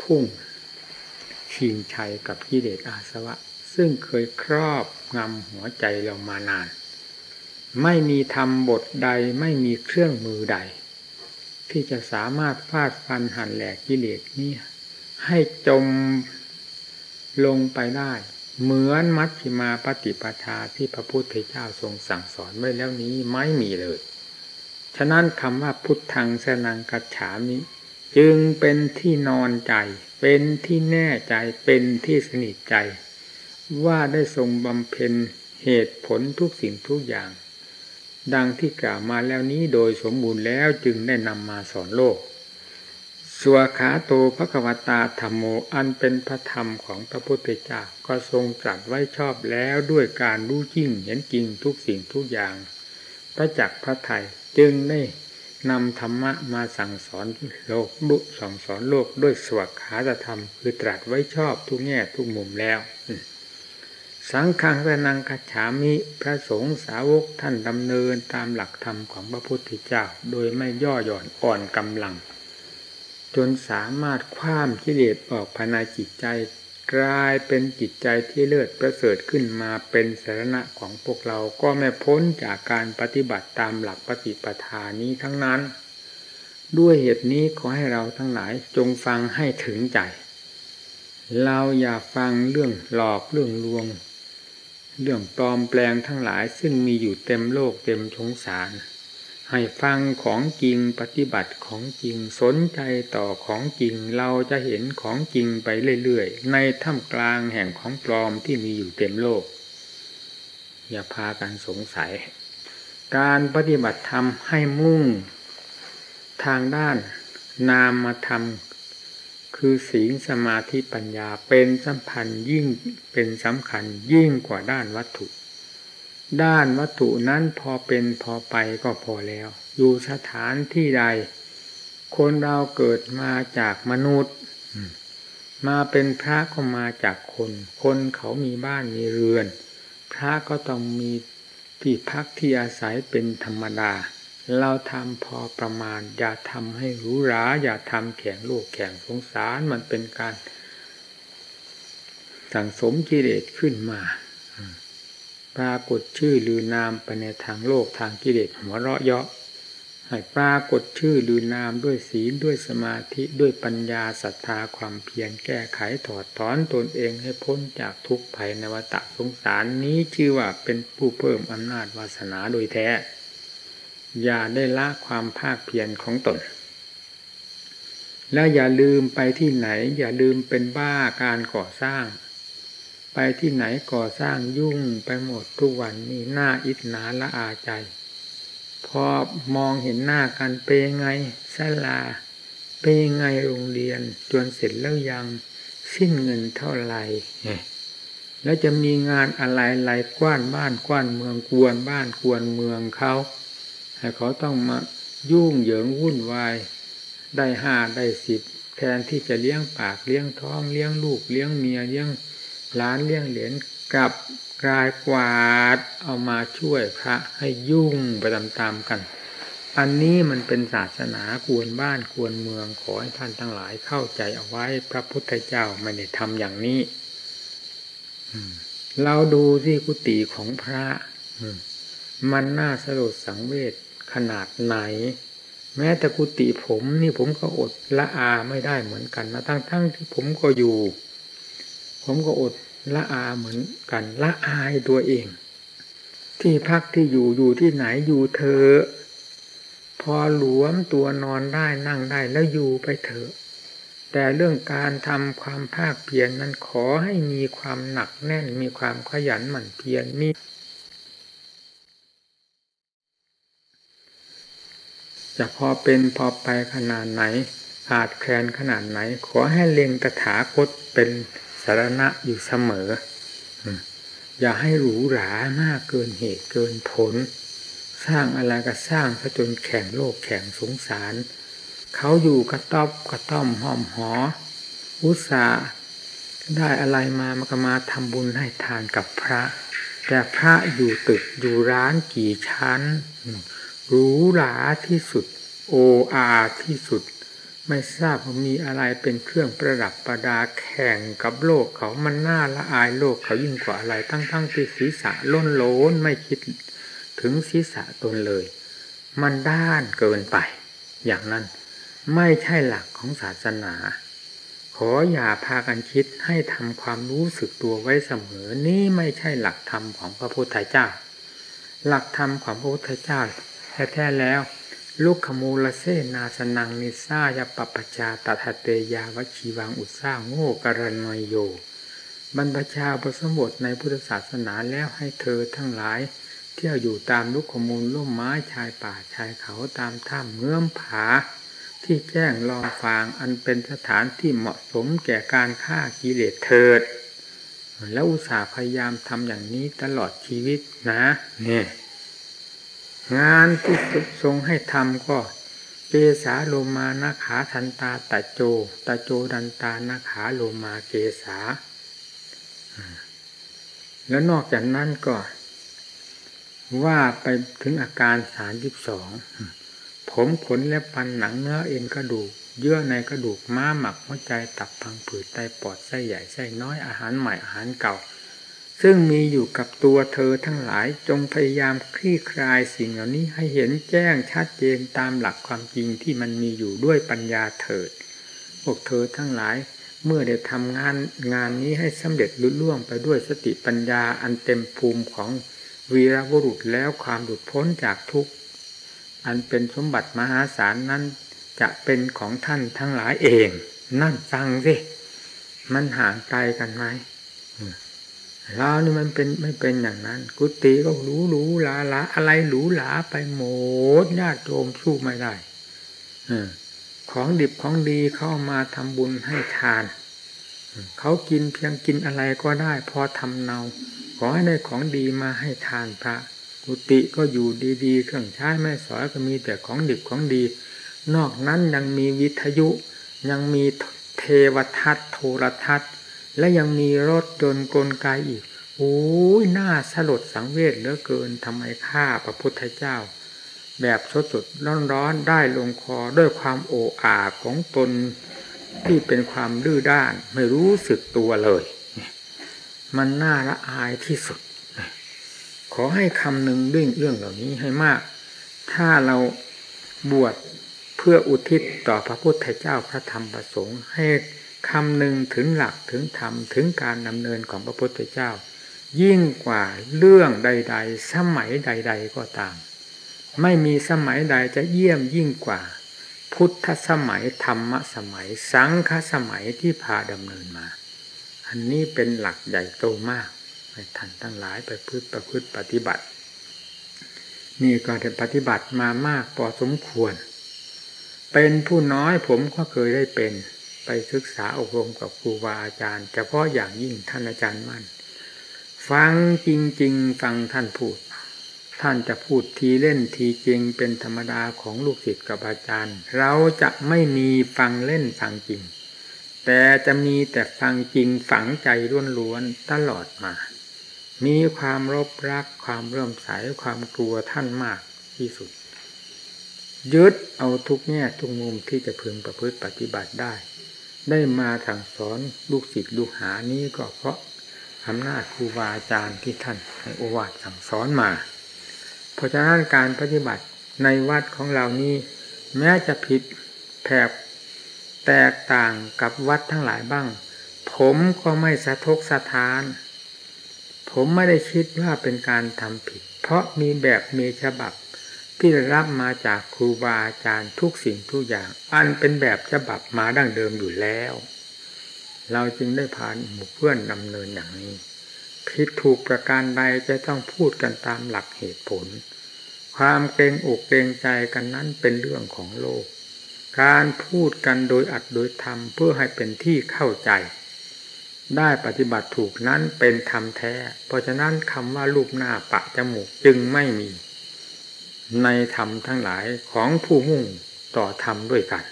พุ่ง ชิงชัยกับกิเลสอาสวะ ซึ่งเคยครอบงำหัวใจเรามานาน ไม่มีธรรมบทใดไม่มีเครื่องมือใด ที่จะสามารถฟาดฟันหันแหลกกิเลสนี้ให้จมลงไปได้ เหมือนมัชฌิมาปฏิปทาที่พระพุทธเจ้าทรงสั่งสอนไว้แล้วนี้ไม่มีเลย ฉะนั้นคำว่าพุทธังสนังกัจฉามิ จึงเป็นที่นอนใจ เป็นที่แน่ใจเป็นที่สนิทใจ ว่าได้ทรงบำเพ็ญเหตุผลทุกสิ่งทุกอย่าง ดังที่กล่าวมาแล้วนี้โดยสมบูรณ์แล้วจึงได้นำมาสอนโลกสวขาโตพระกวตาธรรมโมอันเป็นพระธรรมของพระพุทธเจ้าก็ทรงตรัสไว้ชอบแล้วด้วยการรู้จริงเห็นจริงทุกสิ่งทุกอย่าง พระจักพระไทยจึงได้ นำธรรมะมาสั่งสอนโลกบุสั่งสอนโลกด้วยสวขาธรรม คือตรัสไว้ชอบทุกแง่ทุกมุมแล้ว สังฆังสนังกัจฉามิพระสงฆ์สาวกท่านดำเนินตามหลักธรรมของพระพุทธเจ้า โดยไม่ย่อหย่อนอ่อนกำลัง จนสามารถคว้ามกิเลสออกภายในจิตใจ กลายเป็นจิตใจที่เลิศประเสริฐขึ้นมาเป็นสาระของพวกเราก็ไม่พ้นจากการปฏิบัติตามหลักปฏิปทานี้ทั้งนั้น ด้วยเหตุนี้ขอให้เราทั้งหลายจงฟังให้ถึงใจ เราอย่าฟังเรื่องหลอกเรื่องลวง เรื่องปลอมแปลงทั้งหลายซึ่งมีอยู่เต็มโลกเต็มสงสาร ให้ฟังของจริงปฏิบัติของจริงสนใจต่อของจริงเราจะเห็นของจริงไปเรื่อยๆ ในท่ามกลางแห่งของปลอมที่มีอยู่เต็มโลก อย่าพากันสงสัย การปฏิบัติธรรมให้มุ่ง ทางด้านนามธรรม คือศีลสมาธิปัญญาเป็นสัมพันธ์ยิ่งเป็นสำคัญยิ่งกว่าด้านวัตถุ ด้านวัตถุนั้นพอเป็นพอไปก็พอแล้ว อยู่สถานที่ใด คนเราเกิดมาจากมนุษย์ มาเป็นพระก็มาจากคน คนเขามีบ้านมีเรือน พระก็ต้องมีที่พักที่อาศัยเป็นธรรมดา เราทำพอประมาณ อย่าทำให้หรูหราอย่าทำแข่งโลกแข่งสงสารมันเป็นการ สั่งสมกิเลสขึ้นมา ปรากฏชื่อหรือนามไปในทางโลกทางกิเลสหัวเราะเยาะให้ปรากฏชื่อหรือนามด้วยศีลด้วยสมาธิด้วยปัญญาศรัทธาความเพียรแก้ไขถอดถอนตนเองให้พ้นจากทุกข์ภัยในวัฏสงสารนี้ชื่อว่าเป็นผู้เพิ่มอำนาจวาสนาโดยแท้ อย่าได้ละความภาคเพียรของตน และอย่าลืมไปที่ไหน อย่าลืมเป็นบ้าการก่อสร้าง ไปที่ไหนก่อสร้างยุ่งไปหมดทุกวันนี้หน้าอิจนาละอาใจ พอมองเห็นหน้ากันเปไงสลาเปไงโรงเรียนจนเสร็จแล้วยังสิ้นเงินเท่าไหร่แล้วจะมีงานอะไรอะไรกว้านบ้านกว้านเมืองกวนบ้านกวนเมืองเขาให้เขาต้องมายุ่งเหยิงวุ่นวาย ได้ห้าได้สิบแทนที่จะเลี้ยงปากเลี้ยงท้องเลี้ยงลูกเลี้ยงเมียเลี้ยง ล้านเลี้ยงเหรียญกับกลายกวาดเอามาช่วยพระให้ยุ่งไปตามๆกัน อันนี้มันเป็นศาสนากวนบ้านกวนเมืองขอให้ท่านทั้งหลายเข้าใจเอาไว้พระพุทธเจ้าไม่ได้ทำอย่างนี้เราดูที่กุฏิของพระมันน่าสลดสังเวชขนาดไหน แม้แต่กุฏิผมนี่ผมก็อดละอาไม่ได้เหมือนกันนะทั้งๆทที่ผมก็อยู่ ผมก็อดละอาเหมือนกัน ละอายตัวเอง ที่พักที่อยู่อยู่ที่ไหนอยู่เถอะพอหลวมตัวนอนได้นั่งได้แล้วอยู่ไปเถอะ แต่เรื่องการทำความภาคเพียรนนั้นขอให้มีความหนักแน่นมีความขยันหมั่นเพียรมีจะพอเป็นพอไปขนาดไหนอาจแคลนขนาดไหน ขอให้เล็งตถาคตเป็นารณะอยู่เสมอ อย่าให้หรูหรามากเกินเหตุเกินผล สร้างอะไรก็สร้างซะจนแข่งโลกแข่งสงสาร เขาอยู่กระต๊อบกระต้อมหอมหอ อุตสาได้อะไรมามันก็มาทำบุญให้ทานกับพระ แต่พระอยู่ตึกอยู่ร้านกี่ชั้นหรูหราที่สุด โออาที่สุด ไม่ทราบว่ามีอะไรเป็นเครื่องประดับประดาแข่งกับโลกเขามันน่าละอายโลกเขายิ่งกว่าอะไร ทั้งๆที่ศีรษะล้นโลนไม่คิดถึงศีรษะตนเลย มันด้านเกินไป อย่างนั้นไม่ใช่หลักของศาสนา ขออย่าพากันคิดให้ทำความรู้สึกตัวไว้เสมอ นี่ไม่ใช่หลักธรรมของพระพุทธเจ้า หลักธรรมของพระพุทธเจ้าแท้ๆแล้ว ลุกขมูลเสนาสนังนิสายปปชาตถเตยาวชีวังอุตสาโง่กรณอยโย บรรพชาประสมบทในพุทธศาสนาแล้วให้เธอทั้งหลาย เที่ยวอยู่ตามลุกขมูลล่มไม้ชายป่าชายเขาตามถ้ำเงื่อมผา ที่แจ้งลองฟางอันเป็นสถานที่เหมาะสมแก่การฆ่ากิเลสเถิด แล้วอุตสาห์พยายามทำอย่างนี้ตลอดชีวิตนะเนี่ย งานที่ทรงให้ทำก็เกสาโลมานาขาทันตาตะโจตะโจดันตานาขาโลมาเกสา แล้วนอกจากนั้นก็ ว่าไปถึงอาการสารยิบสองผมขนและปันหนังเนื้อเอ็นกระดูก เยื่อในกระดูกม้าหมักหัวใจตับพังผืดไตปอดไส้ใหญ่ไส้น้อยอาหารใหม่อาหารเก่า ซึ่งมีอยู่กับตัวเธอทั้งหลายจงพยายามคลี่คลายสิ่งเหล่านี้ให้เห็นแจ้งชัดเจนตามหลักความจริงที่มันมีอยู่ด้วยปัญญาเถิดพวกเธอทั้งหลายเมื่อได้ทำงานงานนี้ให้สำเร็จลุล่วงไปด้วยสติปัญญาอันเต็มภูมิของวีรบุรุษแล้วความหลุดพ้นจากทุกข์อันเป็นสมบัติมหาศาลนั้น จะเป็นของท่านทั้งหลายเอง นั่นฟังสิ มันห่างไกลกันไหม เรานี่มันเป็นไม่เป็นอย่างนั้น กุฏิก็หรูหรูหลาหลาอะไรหรูหราไปหมดญาติโยมสู้ไม่ได้อของดิบของดีเข้ามาทำบุญให้ทาน เขากินเพียงกินอะไรก็ได้ พอทำเนาขอให้ได้ของดีมาให้ทานพระ กุฏิก็อยู่ดีๆเครื่องใช้แม่สอยก็มีแต่ของดิบของดี นอกนั้นยังมีวิทยุยังมีเทวทัศน์โทรทัศน์ และยังมีรถยนกลไกอีก โอ้ยน่าสลดสังเวชเหลือเกินทำไมข้าพระพุทธเจ้า แบบสดสดร้อนร้อนๆได้ลงคอด้วยความโอ้อาของตนที่เป็นความดื้อด้านไม่รู้สึกตัวเลย มันน่าละอายที่สุด ขอให้คำหนึ่งเรื่องเรื่องเหล่านี้ให้มาก ถ้าเราบวชเพื่ออุทิศต่อพระพุทธเจ้าพระธรรมประสงค์ให้ คำหนึ่งถึงหลักถึงธรรมถึงการดำเนินของพระพุทธเจ้า ยิ่งกว่าเรื่องใด ๆ สมัยใด ๆก็ตาม ไม่มีสมัยใดจะเยี่ยมยิ่งกว่า พุทธสมัยธรรมสมัย สังฆสมัยที่พาดำเนินมา อันนี้เป็นหลักใหญ่โตมากให้ท่านทั้งหลายไปพืชประพฤติปฏิบัติ นี่ก็ได้ปฏิบัติมามากพอสมควร เป็นผู้น้อยผมก็เคยได้เป็น ไปศึกษาอบรมกับครูบาอาจารย์เฉพาะอย่างยิ่งท่านอาจารย์มั่น ฟังจริง ๆ ฟังท่านพูด ท่านจะพูดทีเล่นทีจริงเป็นธรรมดาของลูกศิษย์กับอาจารย์ เราจะไม่มีฟังเล่นฟังจริง แต่จะมีแต่ฟังจริงฝังใจล้วนๆตลอดมา มีความรบรักความเรื่มใสความกลัวท่านมากที่สุดยึดเอาทุกแง่ทุกมุมที่จะพึงประพฤติปฏิบัติได้ ได้มาสั่งสอนลูกศิษย์ลูกหานี้ก็เพราะอำนาจครูบาอาจารย์ที่ท่านให้โอวาทสั่งสอนมา เพราะฉะนั้นการปฏิบัติในวัดของเรานี้ แม้จะผิดแผกแตกต่างกับวัดทั้งหลายบ้าง ผมก็ไม่สะทกสะท้าน ผมไม่ได้คิดว่าเป็นการทำผิด เพราะมีแบบมีฉบับ ที่ได้รับมาจากครูบาอาจารย์ทุกสิ่งทุกอย่าง อันเป็นแบบฉบับมาดั้งเดิมอยู่แล้ว เราจึงได้ผ่านหมู่เพื่อนดำเนินอย่างนี้ผิดถูกประการใดจะต้องพูดกันตามหลักเหตุผล ความเกรงอกเกรงใจกันนั้นเป็นเรื่องของโลก การพูดกันโดยอัดโดยธรรมเพื่อให้เป็นที่เข้าใจ ได้ปฏิบัติถูกนั้นเป็นธรรมแท้ เพราะฉะนั้นคำว่ารูปหน้าปะจมูกจึงไม่มี ในธรรมทั้งหลายของผู้มุ่งต่อธรรมด้วยกัน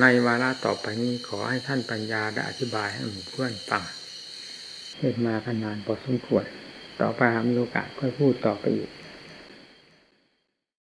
ในวาระต่อไปนี้ขอให้ท่านปัญญาได้อธิบายให้หมู่เพื่อนฟังเทศมาขนานพอสมควรต่อไปหามีโอกาสค่อยพูดต่อไปอีก